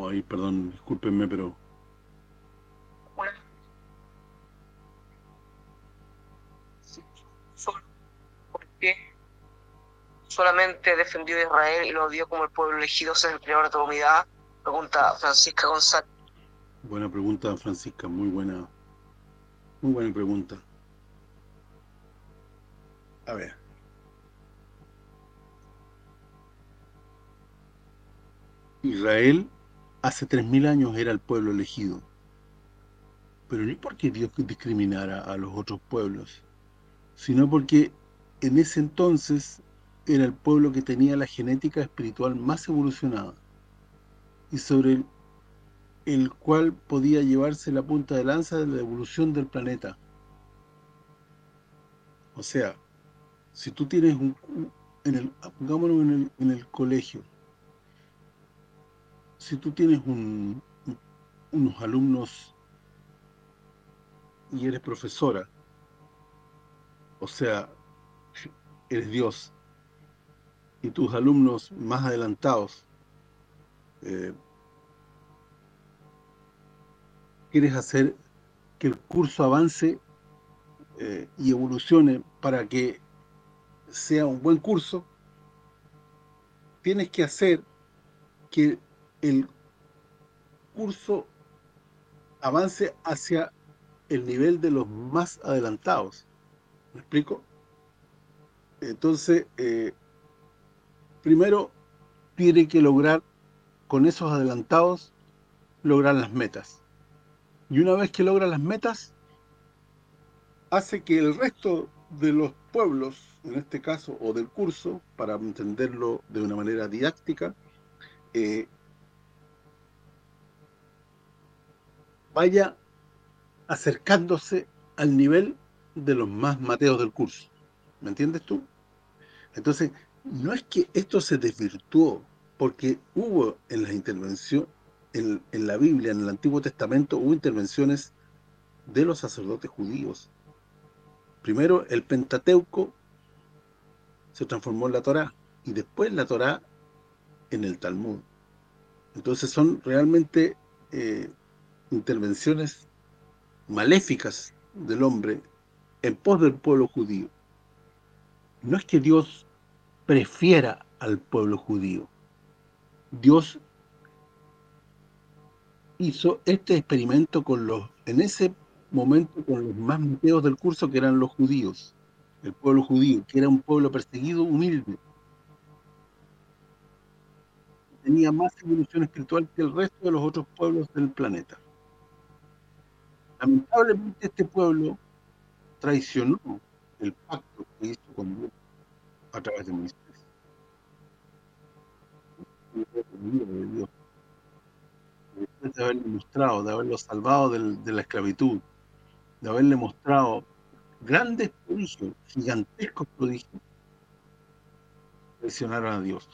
Vamos a ir, perdón, discúlpenme, pero... ¿Por qué solamente defendió a Israel y lo dio como el pueblo elegido ser el creador de toda humanidad? Pregunta Francisca González. Buena pregunta, Francisca, muy buena. Muy buena pregunta. A ver. Israel hace 3.000 años era el pueblo elegido. Pero no porque Dios discriminara a los otros pueblos, sino porque en ese entonces era el pueblo que tenía la genética espiritual más evolucionada y sobre el, el cual podía llevarse la punta de lanza de la evolución del planeta. O sea, si tú tienes un, en el, pongámonos en el, en el colegio, si tú tienes un, unos alumnos y eres profesora, o sea, eres Dios, y tus alumnos más adelantados, eh, quieres hacer que el curso avance eh, y evolucione para que sea un buen curso, tienes que hacer que el curso avance hacia el nivel de los más adelantados. ¿Me explico? Entonces, eh, primero tiene que lograr, con esos adelantados, lograr las metas. Y una vez que logra las metas, hace que el resto de los pueblos, en este caso, o del curso, para entenderlo de una manera didáctica, eh, vaya acercándose al nivel de los más mateos del curso. ¿Me entiendes tú? Entonces, no es que esto se desvirtuó, porque hubo en la intervención, en, en la Biblia, en el Antiguo Testamento, hubo intervenciones de los sacerdotes judíos. Primero, el Pentateuco se transformó en la Torá, y después la Torá en el Talmud. Entonces son realmente eh, intervenciones maléficas del hombre en pos del pueblo judío. No es que Dios prefiera al pueblo judío. Dios hizo este experimento con los en ese momento con los más mateos del curso que eran los judíos, el pueblo judío, que era un pueblo perseguido, humilde. Tenía más evolución espiritual que el resto de los otros pueblos del planeta. Lamentablemente este pueblo traicionó el pacto que hizo con Dios a través de Moisés. Después de haberle mostrado, de haberlo salvado de la esclavitud, de haberle mostrado grandes prodigios, gigantescos prodigios, traicionaron a Dios.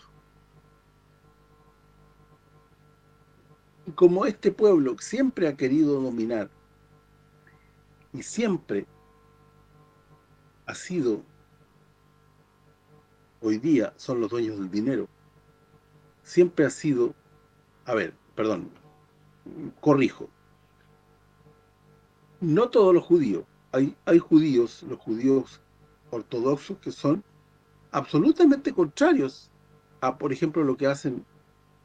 Y como este pueblo siempre ha querido dominar y siempre ha sido, hoy día son los dueños del dinero, siempre ha sido, a ver, perdón, corrijo, no todos los judíos, hay, hay judíos, los judíos ortodoxos que son absolutamente contrarios a, por ejemplo, lo que hacen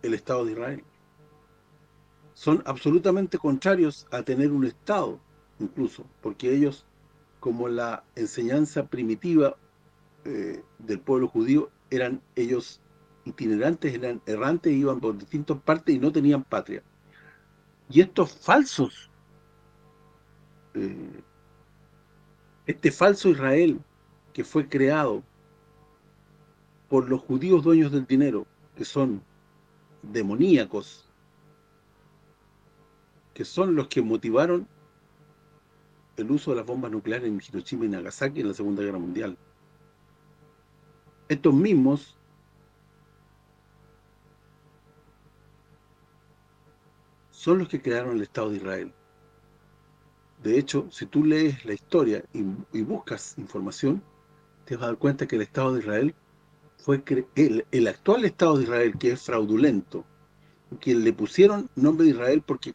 el Estado de Israel. Son absolutamente contrarios a tener un Estado incluso, porque ellos, como la enseñanza primitiva eh, del pueblo judío, eran ellos itinerantes, eran errantes, iban por distintas partes y no tenían patria. Y estos falsos, eh, este falso Israel que fue creado por los judíos dueños del dinero, que son demoníacos, que son los que motivaron el uso de las bombas nucleares en Hiroshima y Nagasaki en la Segunda Guerra Mundial. Estos mismos son los que crearon el Estado de Israel. De hecho, si tú lees la historia y, buscas información, te vas a dar cuenta que el Estado de Israel fue el, el actual Estado de Israel, que es fraudulento, que le pusieron nombre de Israel porque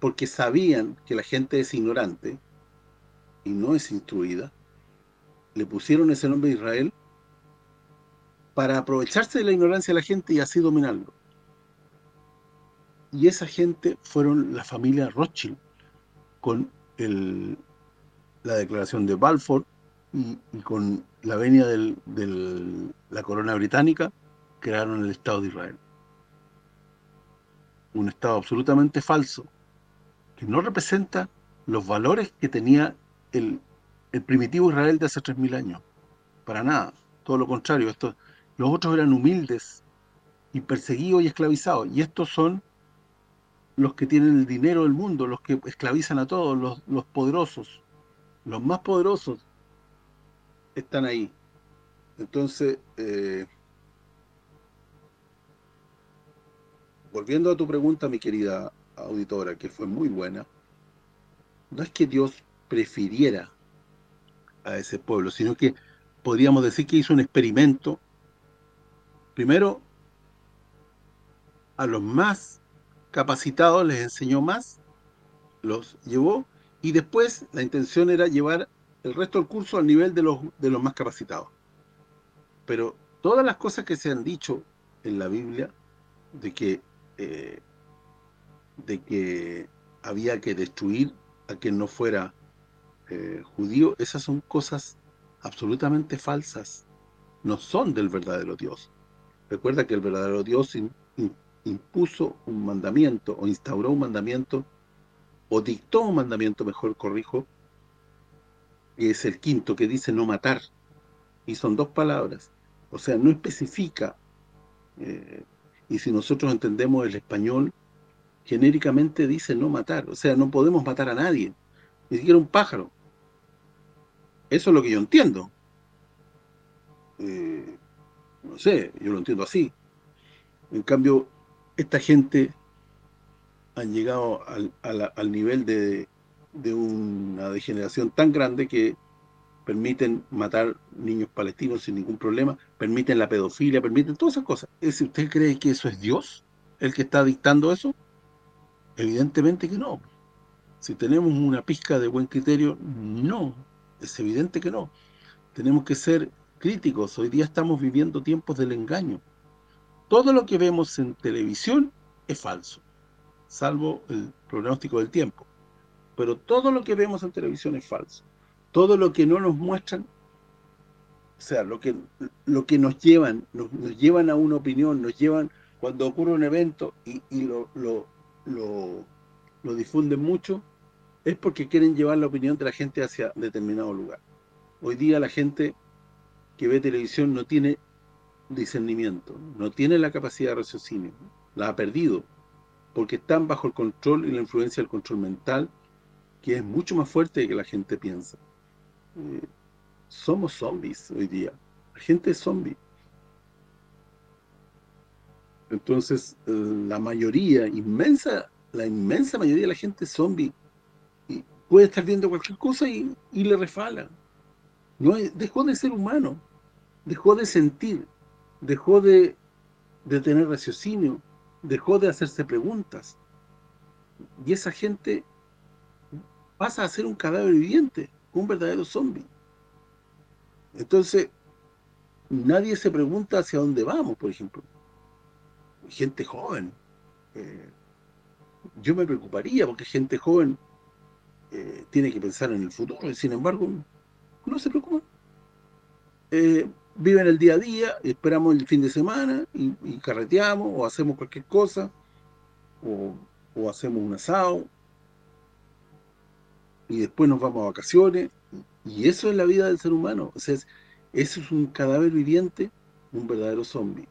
porque sabían que la gente es ignorante y no es instruida, le pusieron ese nombre Israel para aprovecharse de la ignorancia de la gente y así dominarlo. Y esa gente fueron la familia Rothschild, con el, la declaración de Balfour y, con la venia de la corona británica, crearon el Estado de Israel. Un Estado absolutamente falso, que no representa los valores que tenía el, primitivo Israel de hace 3.000 años. Para nada, todo lo contrario. Esto, los otros eran humildes y perseguidos y esclavizados. Y estos son los que tienen el dinero del mundo, los que esclavizan a todos, los, poderosos. Los más poderosos están ahí. Entonces, eh, volviendo a tu pregunta, mi querida auditora, que fue muy buena, no es que Dios prefiriera a ese pueblo, sino que podríamos decir que hizo un experimento, primero, a los más capacitados les enseñó más, los llevó, y después la intención era llevar el resto del curso al nivel de los, de los más capacitados. Pero todas las cosas que se han dicho en la Biblia, de que eh, de que había que destruir a quien no fuera eh, judío, esas son cosas absolutamente falsas, no son del verdadero Dios. Recuerda que el verdadero Dios impuso un mandamiento, o instauró un mandamiento, o dictó un mandamiento, mejor corrijo, que es el quinto, que dice no matar, y son dos palabras, o sea, no especifica, eh, y si nosotros entendemos el español, genéricamente dice no matar. O sea, no podemos matar a nadie, ni siquiera un pájaro. Eso es lo que yo entiendo. Eh, no sé, yo lo entiendo así. En cambio, esta gente han llegado al, al nivel de, de una degeneración tan grande que permiten matar niños palestinos sin ningún problema, permiten la pedofilia, permiten todas esas cosas. Si usted cree que eso es Dios, el que está dictando eso, Evidentemente que no. Si tenemos una pizca de buen criterio, no. Es evidente que no. Tenemos que ser críticos. Hoy día estamos viviendo tiempos del engaño. Todo lo que vemos en televisión es falso, salvo el pronóstico del tiempo. Pero todo lo que vemos en televisión es falso. Todo lo que no nos muestran, o sea, lo que lo que nos llevan, nos, llevan a una opinión, nos llevan cuando ocurre un evento y, lo lo, lo difunden mucho, es porque quieren llevar la opinión de la gente hacia determinado lugar. Hoy día la gente que ve televisión no tiene discernimiento, no tiene la capacidad de raciocinio, la ha perdido, porque están bajo el control y la influencia del control mental, que es mucho más fuerte que la gente piensa. Eh, somos zombies hoy día, la gente es zombie. Entonces, eh, la mayoría, inmensa, la inmensa mayoría de la gente es zombie. Y puede estar viendo cualquier cosa y, le refala. No dejó de ser humano, dejó de sentir, dejó de, de tener raciocinio, dejó de hacerse preguntas. Y esa gente pasa a ser un cadáver viviente, un verdadero zombie. Entonces, nadie se pregunta hacia dónde vamos, por ejemplo gente joven. Eh, yo me preocuparía porque gente joven eh, tiene que pensar en el futuro y sin embargo no se preocupa. Eh, viven el día a día, esperamos el fin de semana y, carreteamos o hacemos cualquier cosa o, o, hacemos un asado y después nos vamos a vacaciones y eso es la vida del ser humano. O sea, eso es un cadáver viviente, un verdadero zombie.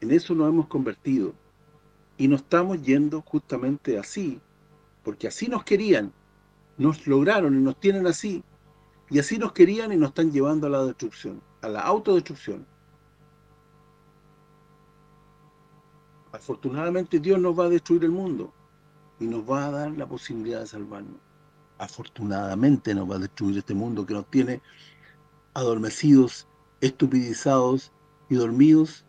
En eso nos hemos convertido. Y nos estamos yendo justamente así, porque así nos querían, nos lograron y nos tienen así. Y así nos querían y nos están llevando a la destrucción, a la autodestrucción. Afortunadamente Dios nos va a destruir el mundo y nos va a dar la posibilidad de salvarnos. Afortunadamente nos va a destruir este mundo que nos tiene adormecidos, estupidizados y dormidos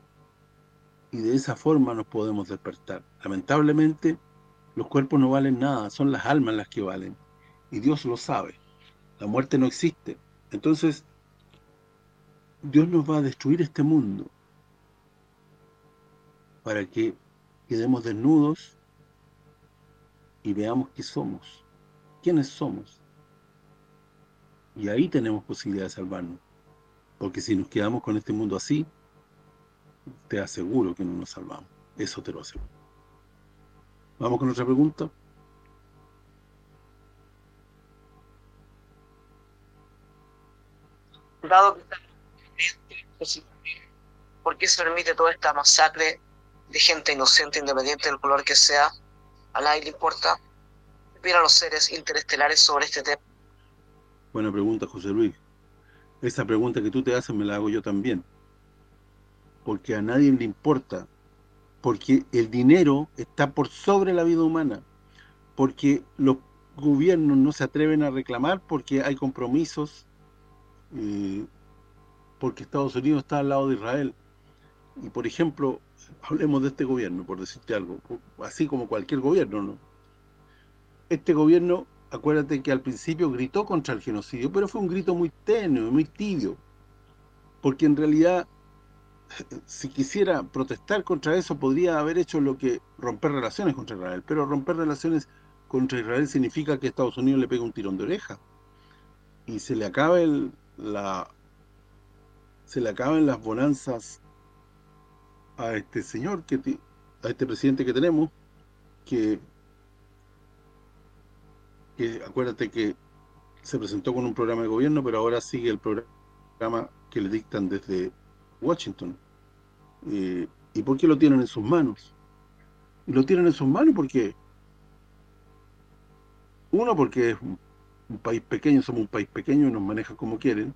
y de esa forma nos podemos despertar. Lamentablemente, los cuerpos no valen nada, son las almas las que valen. Y Dios lo sabe. La muerte no existe. Entonces, Dios nos va a destruir este mundo para que quedemos desnudos y veamos qué somos, quiénes somos. Y ahí tenemos posibilidad de salvarnos. Porque si nos quedamos con este mundo así, te aseguro que no nos salvamos. Eso te lo aseguro. Vamos con otra pregunta. Dado que ¿por qué se permite toda esta masacre de gente inocente, independiente del color que sea? A nadie le importa. ¿Qué los seres interestelares sobre este tema? Buena pregunta, José Luis. Esa pregunta que tú te haces me la hago yo también porque a nadie le importa, porque el dinero está por sobre la vida humana, porque los gobiernos no se atreven a reclamar porque hay compromisos, eh, porque Estados Unidos está al lado de Israel. Y por ejemplo, hablemos de este gobierno, por decirte algo, así como cualquier gobierno, ¿no? Este gobierno, acuérdate que al principio gritó contra el genocidio, pero fue un grito muy tenue, muy tibio, porque en realidad si quisiera protestar contra eso, podría haber hecho lo que romper relaciones contra Israel. Pero romper relaciones contra Israel significa que Estados Unidos le pega un tirón de oreja. Y se le acaba el, la se le acaban las bonanzas a este señor, que a este presidente que tenemos, que acuérdate que se presentó con un programa de gobierno, pero ahora sigue el programa que le dictan desde Washington. ¿Y por qué lo tienen en sus manos? Y lo tienen en sus manos porque... Uno, porque es un, país pequeño, somos un país pequeño y nos manejan como quieren.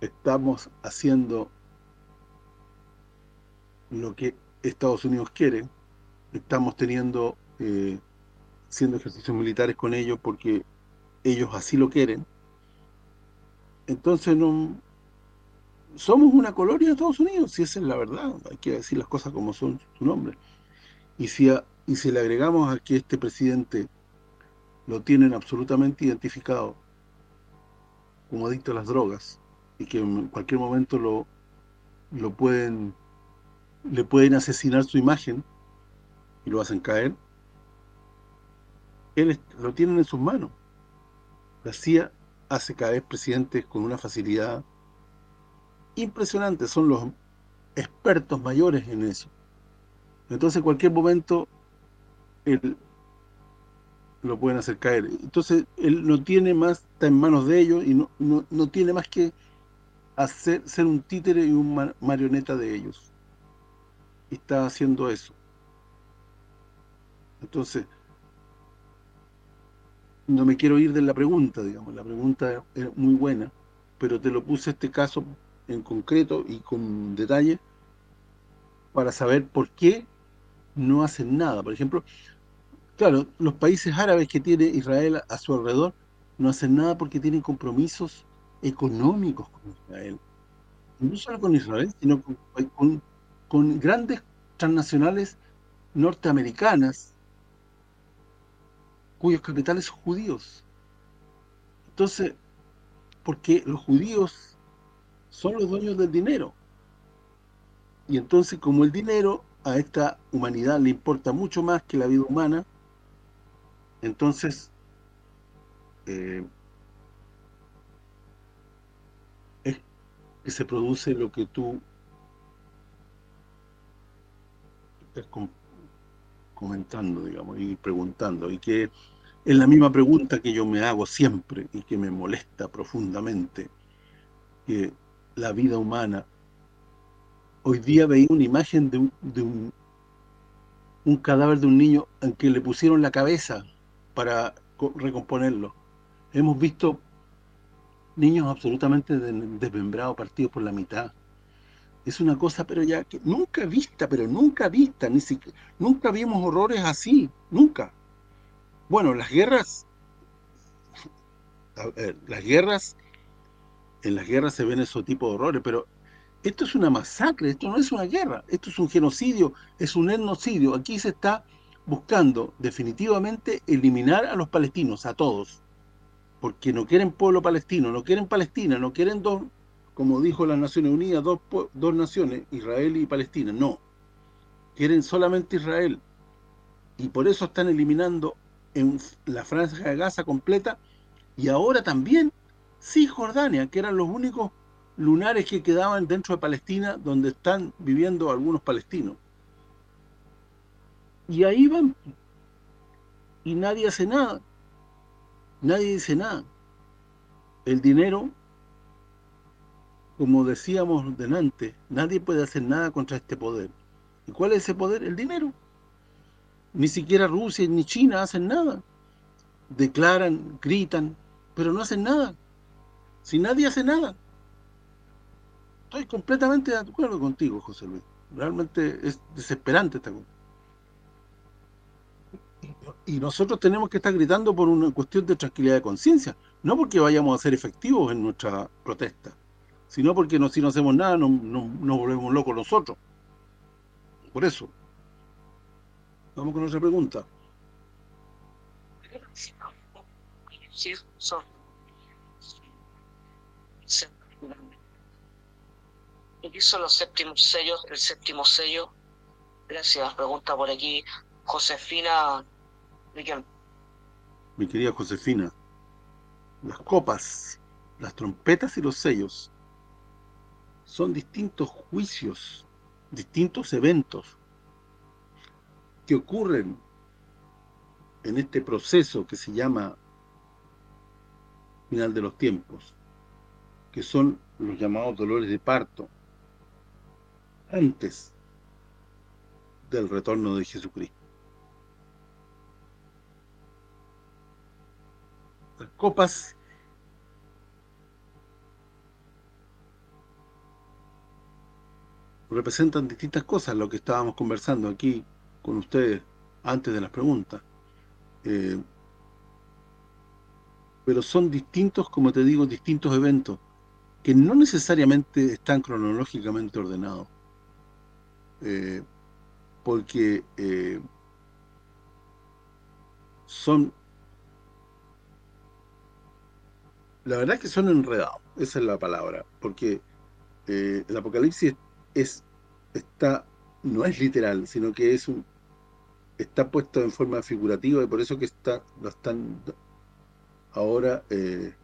Estamos haciendo lo que Estados Unidos quiere. Estamos teniendo, eh, haciendo ejercicios militares con ellos porque ellos así lo quieren. Entonces no, somos una colonia de Estados Unidos, si esa es la verdad, hay que decir las cosas como son su nombre. Y si, y si le agregamos a que este presidente lo tienen absolutamente identificado como adicto a las drogas y que en cualquier momento lo, lo pueden le pueden asesinar su imagen y lo hacen caer, él lo tienen en sus manos. La CIA hace caer presidentes con una facilidad impresionante, son los expertos mayores en eso. Entonces en cualquier momento él lo pueden hacer caer. Entonces él no tiene más, está en manos de ellos y no, no, tiene más que hacer ser un títere y un marioneta de ellos. Y está haciendo eso. Entonces, no me quiero ir de la pregunta, digamos, la pregunta es muy buena, pero te lo puse este caso en concreto y con detalle para saber por qué no hacen nada. Por ejemplo, claro, los países árabes que tiene Israel a su alrededor no hacen nada porque tienen compromisos económicos con Israel. No solo con Israel, sino con, con grandes transnacionales norteamericanas cuyos capitales son judíos. Entonces, porque los judíos son los dueños del dinero. Y entonces, como el dinero a esta humanidad le importa mucho más que la vida humana, entonces eh, es que se produce lo que tú estás comentando, digamos, y preguntando, y que es la misma pregunta que yo me hago siempre y que me molesta profundamente, la vida humana. Hoy día veía una imagen de un, cadáver de un niño en que le pusieron la cabeza para recomponerlo. Hemos visto niños absolutamente desmembrados, partidos por la mitad. Es una cosa, pero ya nunca vista, pero nunca vista, ni nunca vimos horrores así, nunca. Bueno, las guerras, las guerras en las guerras se ven esos tipos de horrores, pero Esto es una masacre, esto no es una guerra, esto es un genocidio, es un etnocidio. Aquí se está buscando definitivamente eliminar a los palestinos, a todos. Porque no quieren pueblo palestino, no quieren Palestina, no quieren dos, como dijo las Naciones Unidas, dos, dos naciones, Israel y Palestina. No, quieren solamente Israel. Y por eso están eliminando en la franja de Gaza completa y ahora también Cisjordania, que eran los únicos lunares que quedaban dentro de Palestina donde están viviendo algunos palestinos. Y ahí van. Y nadie hace nada. Nadie dice nada. El dinero, como decíamos delante, nadie puede hacer nada contra este poder. ¿Y cuál es ese poder? El dinero. Ni siquiera Rusia ni China hacen nada. Declaran, gritan, pero no hacen nada. Si nadie hace nada. Estoy completamente de acuerdo contigo, José Luis. Realmente es desesperante esta cosa. Y nosotros tenemos que estar gritando por una cuestión de tranquilidad de conciencia, no porque vayamos a ser efectivos en nuestra protesta, sino porque si no hacemos nada nos no, volvemos locos nosotros. Por eso. Vamos con otra pregunta. Sí, son. ¿Qué son los séptimos sellos? El séptimo sello. Gracias. Pregunta por aquí Josefina. Mi querida Josefina, las copas, las trompetas y los sellos son distintos juicios, distintos eventos que ocurren en este proceso que se llama final de los tiempos, que son los llamados dolores de parto, antes del retorno de Jesucristo. Las copas representan distintas cosas, lo que estábamos conversando aquí con ustedes antes de las preguntas. Eh, pero son distintos, como te digo, distintos eventos que no necesariamente están cronológicamente ordenados. Eh, porque eh, son la verdad es que son enredados, esa es la palabra, porque el Apocalipsis es está no es literal, sino que es un está puesto en forma figurativa y por eso que está lo están ahora eh,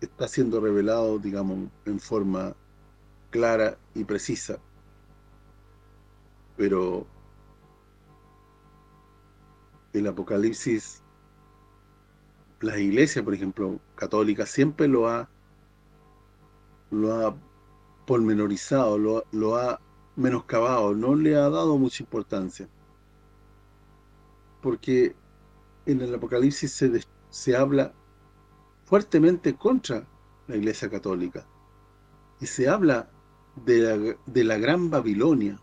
está siendo revelado, digamos, en forma clara y precisa. Pero el Apocalipsis, las iglesias, por ejemplo, católicas, siempre lo ha lo ha pormenorizado, lo, lo ha menoscabado, no le ha dado mucha importancia. Porque en el Apocalipsis se, se habla fuertemente contra la Iglesia Católica. Y se habla de la, de la gran Babilonia,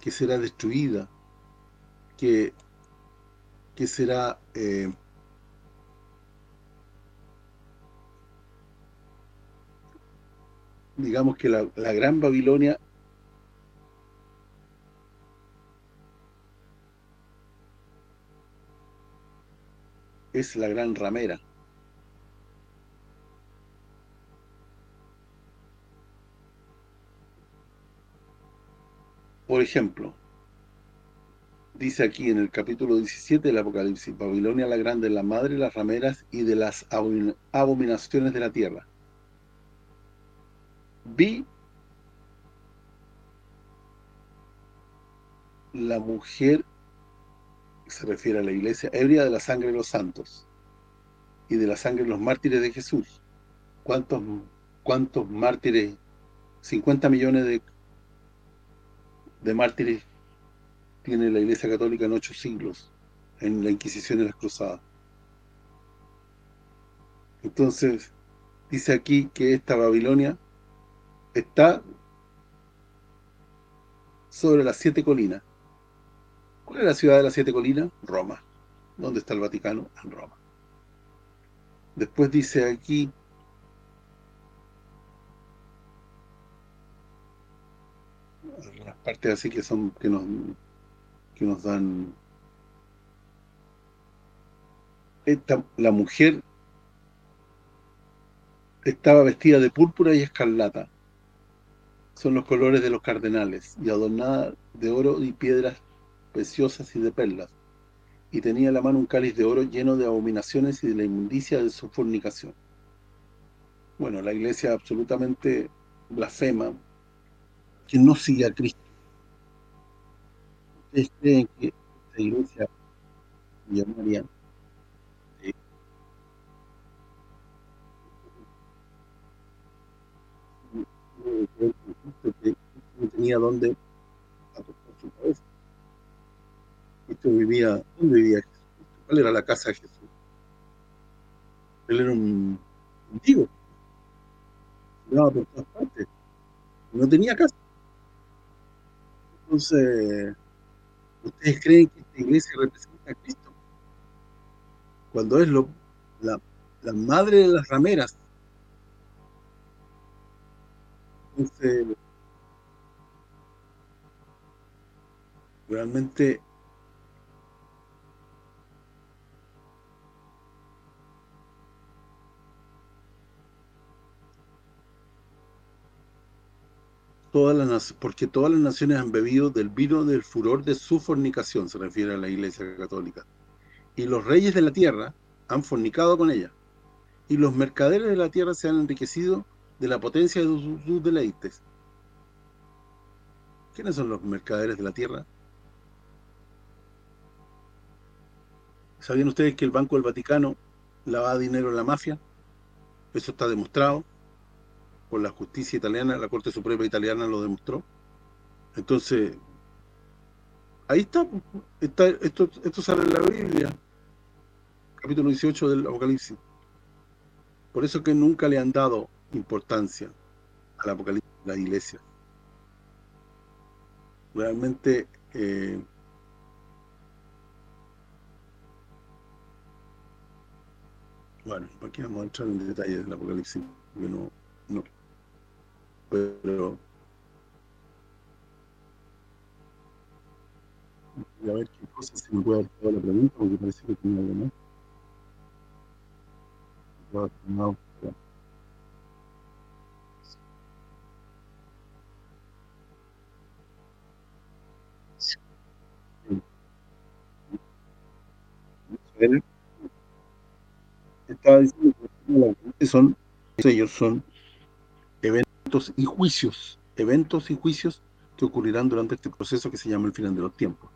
que será destruida, que, que será eh, digamos que la, la gran Babilonia es la gran ramera. Por ejemplo, dice aquí en el capítulo 17 del Apocalipsis, Babilonia la grande, la madre de las rameras y de las abominaciones de la tierra vi la mujer se refiere a la iglesia ebria de la sangre de los santos y de la sangre de los mártires de Jesús. ¿cuántos, cuántos mártires 50 millones de de mártires tiene la iglesia católica en ocho siglos en la Inquisición y las Cruzadas entonces dice aquí que esta Babilonia está sobre las siete colinas. ¿Cuál es la ciudad de las siete colinas? Roma. ¿Dónde está el Vaticano? En Roma. Después dice aquí partes así que son que nos que nos dan esta, la mujer estaba vestida de púrpura y escarlata son los colores de los cardenales y adornada de oro y piedras preciosas y de perlas y tenía en la mano un cáliz de oro lleno de abominaciones y de la inmundicia de su fornicación bueno, la iglesia absolutamente blasfema que no sigue a Cristo. ¿Ustedes creen que esta iglesia llamaría eh, no tenía dónde acostar su cabeza? Vivía, ¿dónde vivía Jesús? ¿Cuál era la casa de Jesús? Él era un antiguo por todas partes. No tenía casa. Entonces, ¿ustedes creen que esta iglesia representa a Cristo? Cuando es lo, la, la madre de las rameras. Entonces, realmente todas las porque todas las naciones han bebido del vino del furor de su fornicación, se refiere a la Iglesia Católica. Y los reyes de la tierra han fornicado con ella. Y los mercaderes de la tierra se han enriquecido de la potencia de sus, deleites. ¿Quiénes son los mercaderes de la tierra? ¿Sabían ustedes que el Banco del Vaticano lava dinero en la mafia? Eso está demostrado por la justicia italiana, la Corte Suprema italiana lo demostró. Entonces, ahí está, está esto, esto sale en la Biblia, capítulo 18 del Apocalipsis. Por eso que nunca le han dado importancia al Apocalipsis la iglesia. Realmente eh, bueno, aquí vamos a entrar en detalle del Apocalipsis, porque no, no, pero a ver qué cosa se me puede toda la pregunta porque parece que tenía algo más no, estaba diciendo que son ellos son y juicios, eventos y juicios que ocurrirán durante este proceso que se llama el final de los tiempos.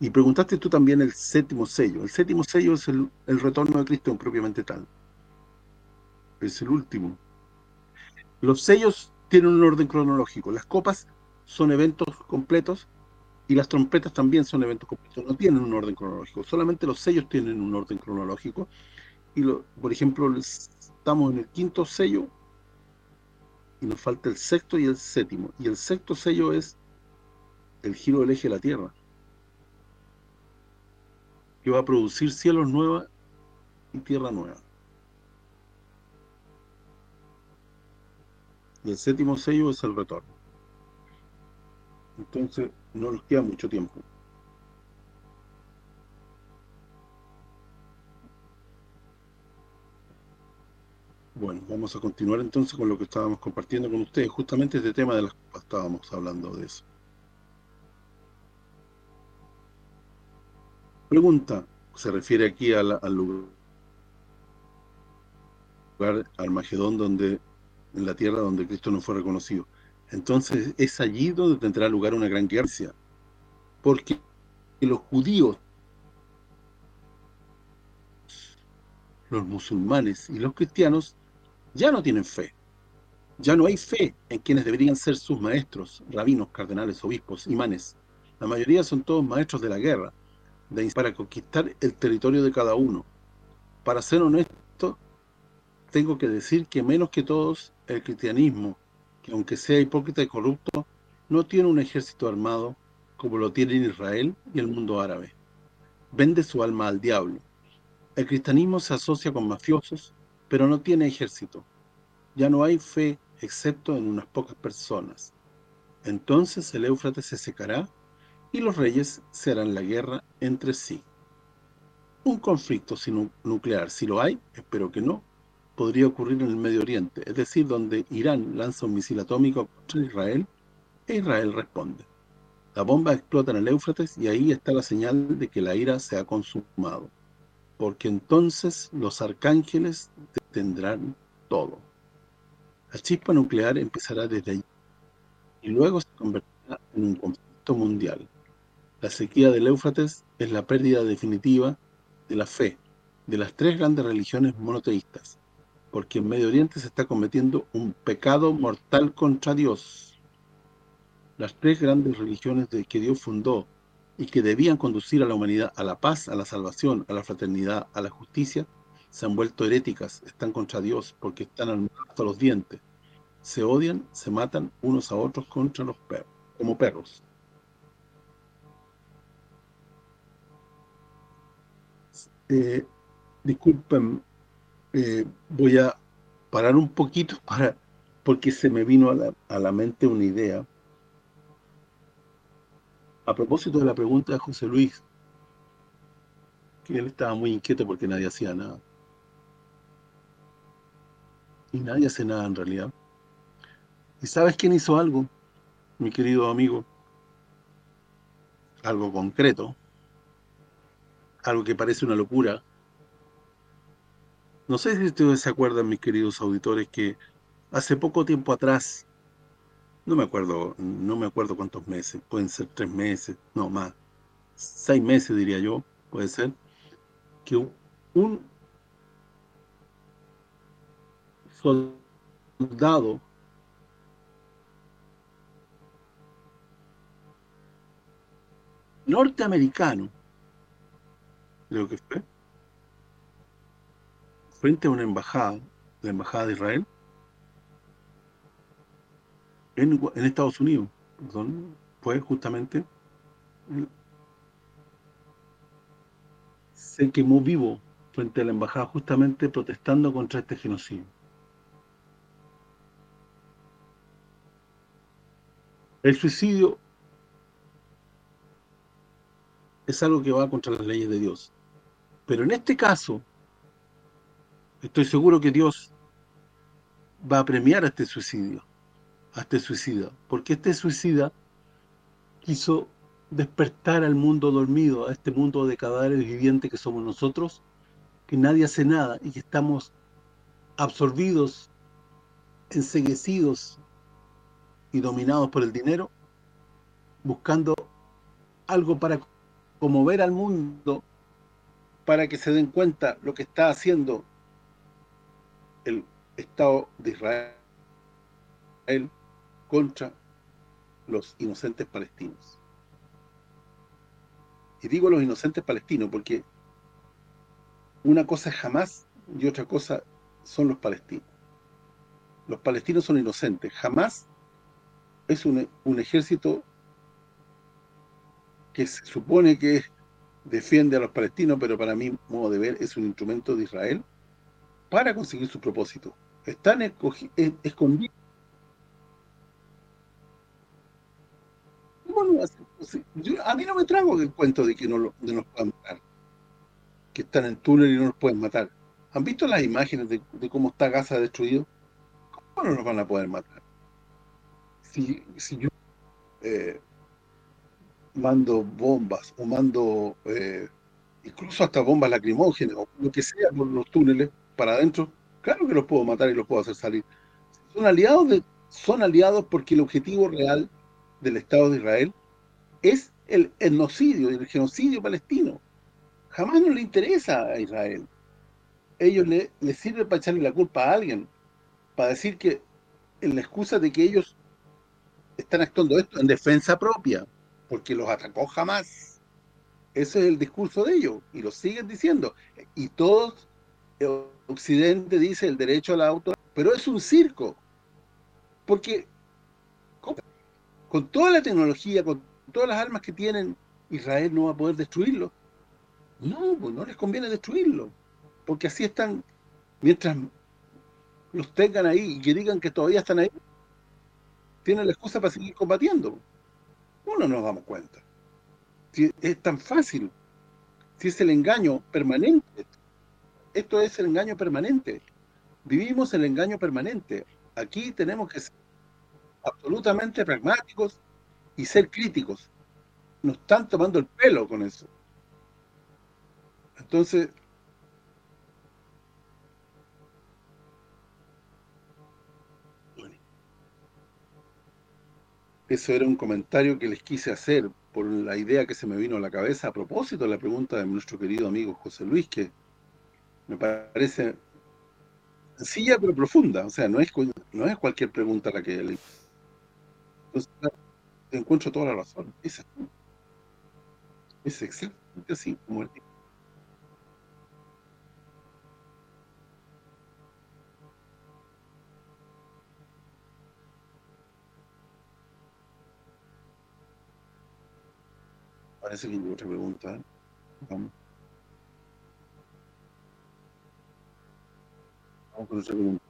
Y preguntaste tú también el séptimo sello. El séptimo sello es el, retorno de Cristo propiamente tal. Es el último. Los sellos tienen un orden cronológico. Las copas son eventos completos y las trompetas también son eventos completos. No tienen un orden cronológico. Solamente los sellos tienen un orden cronológico. Y, lo, por ejemplo, estamos en el quinto sello y nos falta el sexto y el séptimo. Y el sexto sello es el giro del eje de la Tierra, que va a producir cielos nuevos y tierra nueva. Y el séptimo sello es el retorno. Entonces, no nos queda mucho tiempo. Bueno, vamos a continuar entonces con lo que estábamos compartiendo con ustedes. Justamente este tema de las copas estábamos hablando de eso. Pregunta, se refiere aquí al, lugar, al Magedón, donde, en la tierra donde Cristo no fue reconocido. Entonces es allí donde tendrá lugar una gran guerra. Porque los judíos, los musulmanes y los cristianos ya no tienen fe. Ya no hay fe en quienes deberían ser sus maestros, rabinos, cardenales, obispos, imanes. La mayoría son todos maestros de la guerra, de, para conquistar el territorio de cada uno. Para ser honesto, tengo que decir que menos que todos, el cristianismo, que aunque sea hipócrita y corrupto, no tiene un ejército armado como lo tiene Israel y el mundo árabe. Vende su alma al diablo. El cristianismo se asocia con mafiosos, pero no tiene ejército. Ya no hay fe excepto en unas pocas personas. Entonces el Éufrates se secará y los reyes se harán la guerra entre sí. Un conflicto nuclear, si lo hay, espero que no, podría ocurrir en el Medio Oriente, es decir, donde Irán lanza un misil atómico contra Israel e Israel responde. La bomba explota en el Éufrates y ahí está la señal de que la ira se ha consumado, porque entonces los arcángeles tendrán todo. La chispa nuclear empezará desde allí y luego se convertirá en un conflicto mundial. La sequía del Éufrates es la pérdida definitiva de la fe de las tres grandes religiones monoteístas, porque en Medio Oriente se está cometiendo un pecado mortal contra Dios. Las tres grandes religiones de que Dios fundó y que debían conducir a la humanidad a la paz, a la salvación, a la fraternidad, a la justicia, se han vuelto heréticas, están contra Dios porque están al hasta los dientes. Se odian, se matan unos a otros contra los perros, como perros. Eh, disculpen, eh, voy a parar un poquito para porque se me vino a la, a la mente una idea. A propósito de la pregunta de José Luis, que él estaba muy inquieto porque nadie hacía nada. Y nadie hace nada en realidad. ¿Y sabes quién hizo algo, mi querido amigo? Algo concreto algo que parece una locura. No sé si ustedes se acuerdan, mis queridos auditores, que hace poco tiempo atrás, no me acuerdo, no me acuerdo cuántos meses, pueden ser tres meses, no más, seis meses diría yo, puede ser, que un soldado norteamericano creo que fue, frente a una embajada, la embajada de Israel, en, Estados Unidos, fue justamente, se quemó vivo frente a la embajada justamente protestando contra este genocidio. El suicidio es algo que va contra las leyes de Dios. Pero en este caso, estoy seguro que Dios va a premiar este suicidio, a este suicida, porque este suicida quiso despertar al mundo dormido, a este mundo de cadáveres vivientes que somos nosotros, que nadie hace nada y que estamos absorbidos, enseguecidos y dominados por el dinero, buscando algo para mover al mundo para que se den cuenta lo que está haciendo el Estado de Israel contra los inocentes palestinos. Y digo los inocentes palestinos porque una cosa es jamás y otra cosa son los palestinos. Los palestinos son inocentes. Jamás es un, un ejército que se supone que defiende a los palestinos, pero para mí, modo de ver, es un instrumento de Israel para conseguir su propósito. Están escondidos. A mí no me trago el cuento de que no, los puedan matar. Que están en túnel y no los pueden matar. ¿Han visto las imágenes de, cómo está Gaza destruido? ¿Cómo no los van a poder matar? Si, yo eh, mando bombas o mando eh, incluso hasta bombas lacrimógenas o lo que sea por los túneles para adentro, claro que los puedo matar y los puedo hacer salir. Son aliados de son aliados porque el objetivo real del Estado de Israel es el etnocidio, el genocidio palestino. Jamás no le interesa a Israel. Ellos le, les sirve para echarle la culpa a alguien, para decir que en la excusa de que ellos están actuando esto en defensa propia, porque los atacó jamás. Ese es el discurso de ellos, y lo siguen diciendo. Y todos, el Occidente dice el derecho a la auto, pero es un circo. Porque con toda la tecnología, con todas las armas que tienen, Israel no va a poder destruirlo. No, pues no les conviene destruirlo. Porque así están, mientras los tengan ahí y que digan que todavía están ahí, tienen la excusa para seguir combatiendo. Uno no nos damos cuenta. Si es tan fácil. Si es el engaño permanente. Esto es el engaño permanente. Vivimos el engaño permanente. Aquí tenemos que ser absolutamente pragmáticos y ser críticos. Nos están tomando el pelo con eso. Entonces, eso era un comentario que les quise hacer por la idea que se me vino a la cabeza a propósito de la pregunta de nuestro querido amigo José Luis, que me parece sencilla pero profunda, o sea, no es no es cualquier pregunta la que le Entonces, encuentro toda la razón. Es, es exactamente así como él Parece que hay otra pregunta. Vamos. Vamos con otra pregunta.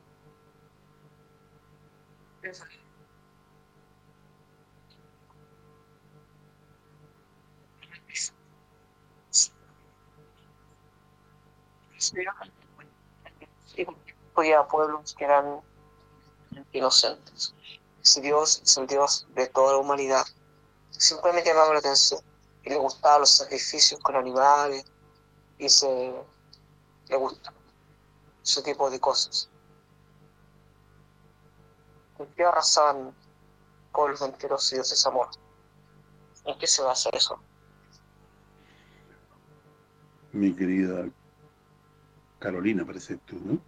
Había pueblos que eran inocentes. Si Dios es el Dios de toda la humanidad, simplemente llamaba la atención y le gustaban los sacrificios con animales y se le gusta ese tipo de cosas. ¿En qué arrasaban pueblos enteros si Dios es amor? ¿En qué se a hacer eso? Mi querida Carolina, parece tú, ¿no?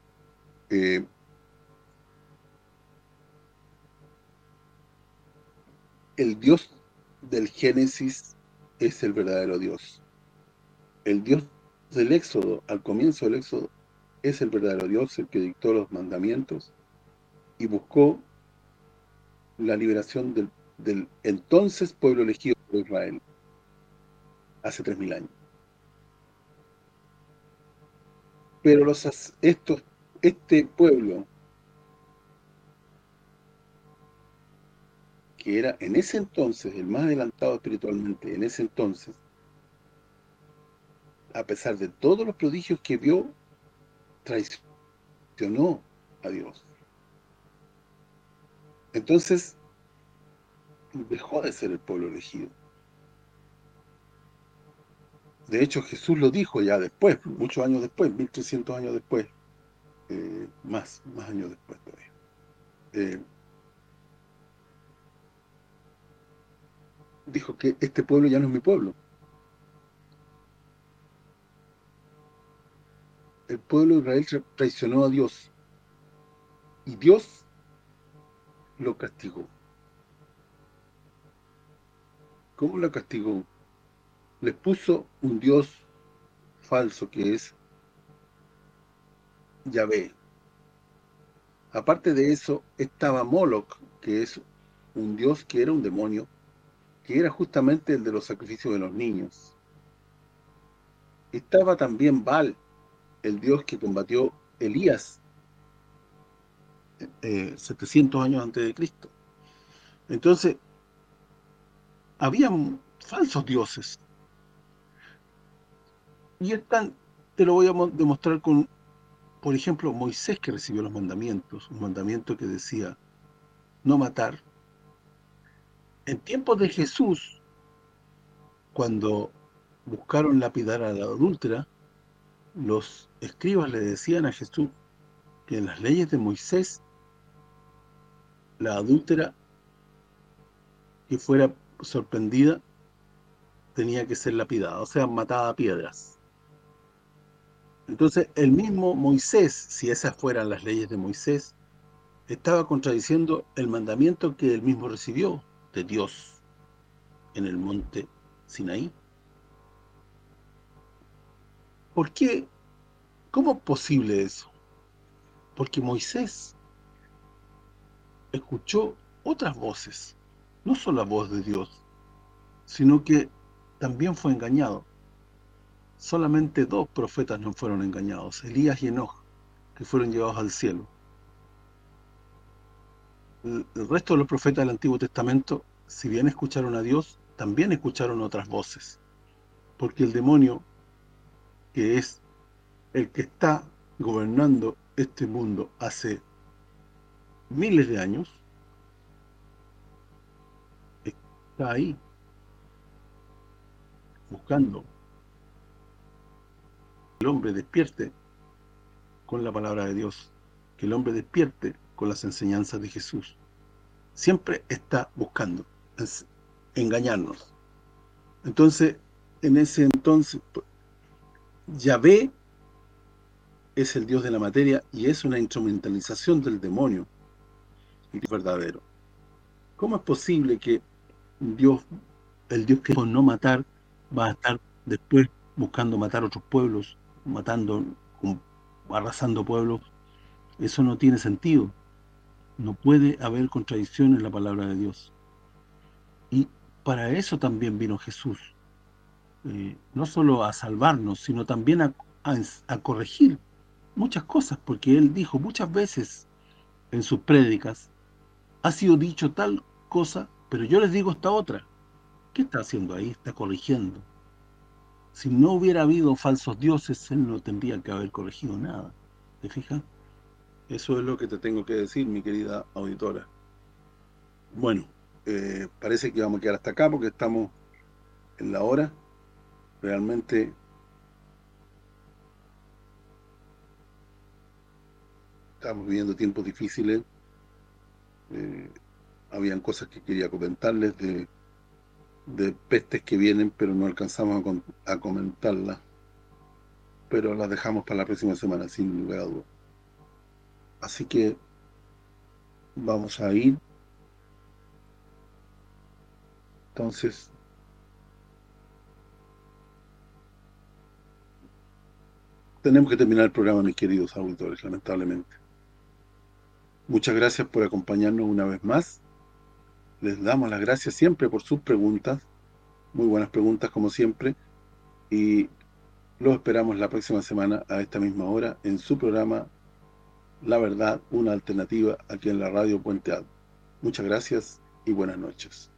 Eh, el Dios del Génesis es el verdadero Dios. El Dios del Éxodo, al comienzo del Éxodo, es el verdadero Dios, el que dictó los mandamientos y buscó la liberación del, del entonces pueblo elegido por Israel, hace tres mil años. Pero estos este pueblo que era en ese entonces el más adelantado espiritualmente, en ese entonces, a pesar de todos los prodigios que vio, traicionó a Dios. Entonces, dejó de ser el pueblo elegido. De hecho, Jesús lo dijo ya después, muchos años después, 1300 años después, eh, más, más años después todavía. Eh, dijo que este pueblo ya no es mi pueblo. El pueblo de Israel traicionó a Dios y Dios lo castigó. ¿Cómo lo castigó? Les puso un Dios falso que es Yahvé. Aparte de eso, estaba Moloch, que es un dios que era un demonio, que era justamente el de los sacrificios de los niños. Estaba también Baal, el dios que combatió Elías, 700 eh, años antes de Cristo. Entonces, habían falsos dioses. Y están, te lo voy a demostrar con, por ejemplo, Moisés que recibió los mandamientos, un mandamiento que decía no matar, en tiempos de Jesús, cuando buscaron lapidar a la adúltera, los escribas le decían a Jesús que en las leyes de Moisés, la adúltera que fuera sorprendida tenía que ser lapidada, o sea, matada a piedras. Entonces, el mismo Moisés, si esas fueran las leyes de Moisés, estaba contradiciendo el mandamiento que él mismo recibió, de Dios en el monte Sinaí? ¿Por qué? ¿Cómo es posible eso? Porque Moisés escuchó otras voces, no solo la voz de Dios, sino que también fue engañado. Solamente dos profetas no fueron engañados, Elías y Enoch, que fueron llevados al cielo. el resto de los profetas del Antiguo Testamento, si bien escucharon a Dios, también escucharon otras voces. Porque el demonio, que es el que está gobernando este mundo hace miles de años, está ahí, buscando el hombre despierte con la palabra de Dios, que el hombre despierte con las enseñanzas de Jesús. Siempre está buscando engañarnos. Entonces, en ese entonces, Yahvé es el Dios de la materia y es una instrumentalización del demonio verdadero. ¿Cómo es posible que Dios, el Dios que no matar, va a estar después buscando matar otros pueblos, matando, arrasando pueblos? Eso no tiene sentido. No puede haber contradicción en la palabra de Dios. Y para eso también vino Jesús. Eh, no solo a salvarnos, sino también a, a corregir muchas cosas, porque Él dijo muchas veces en sus prédicas, ha sido dicho tal cosa, pero yo les digo esta otra. ¿Qué está haciendo ahí? Está corrigiendo. Si no hubiera habido falsos dioses, Él no tendría que haber corregido nada. ¿Te fijas? Eso es lo que te tengo que decir, mi querida auditora. Bueno, eh, parece que vamos a quedar hasta acá porque estamos en la hora. Realmente estamos viviendo tiempos difíciles. Eh, habían cosas que quería comentarles de, de pestes que vienen, pero no alcanzamos a, comentarlas. Pero las dejamos para la próxima semana, sin lugar a dudas. Así que vamos a ir. Entonces, tenemos que terminar el programa, mis queridos auditores, lamentablemente. Muchas gracias por acompañarnos una vez más. Les damos las gracias siempre por sus preguntas. Muy buenas preguntas, como siempre. Y los esperamos la próxima semana a esta misma hora en su programa La Verdad, una alternativa aquí en la radio Puente Alto. Muchas gracias y buenas noches.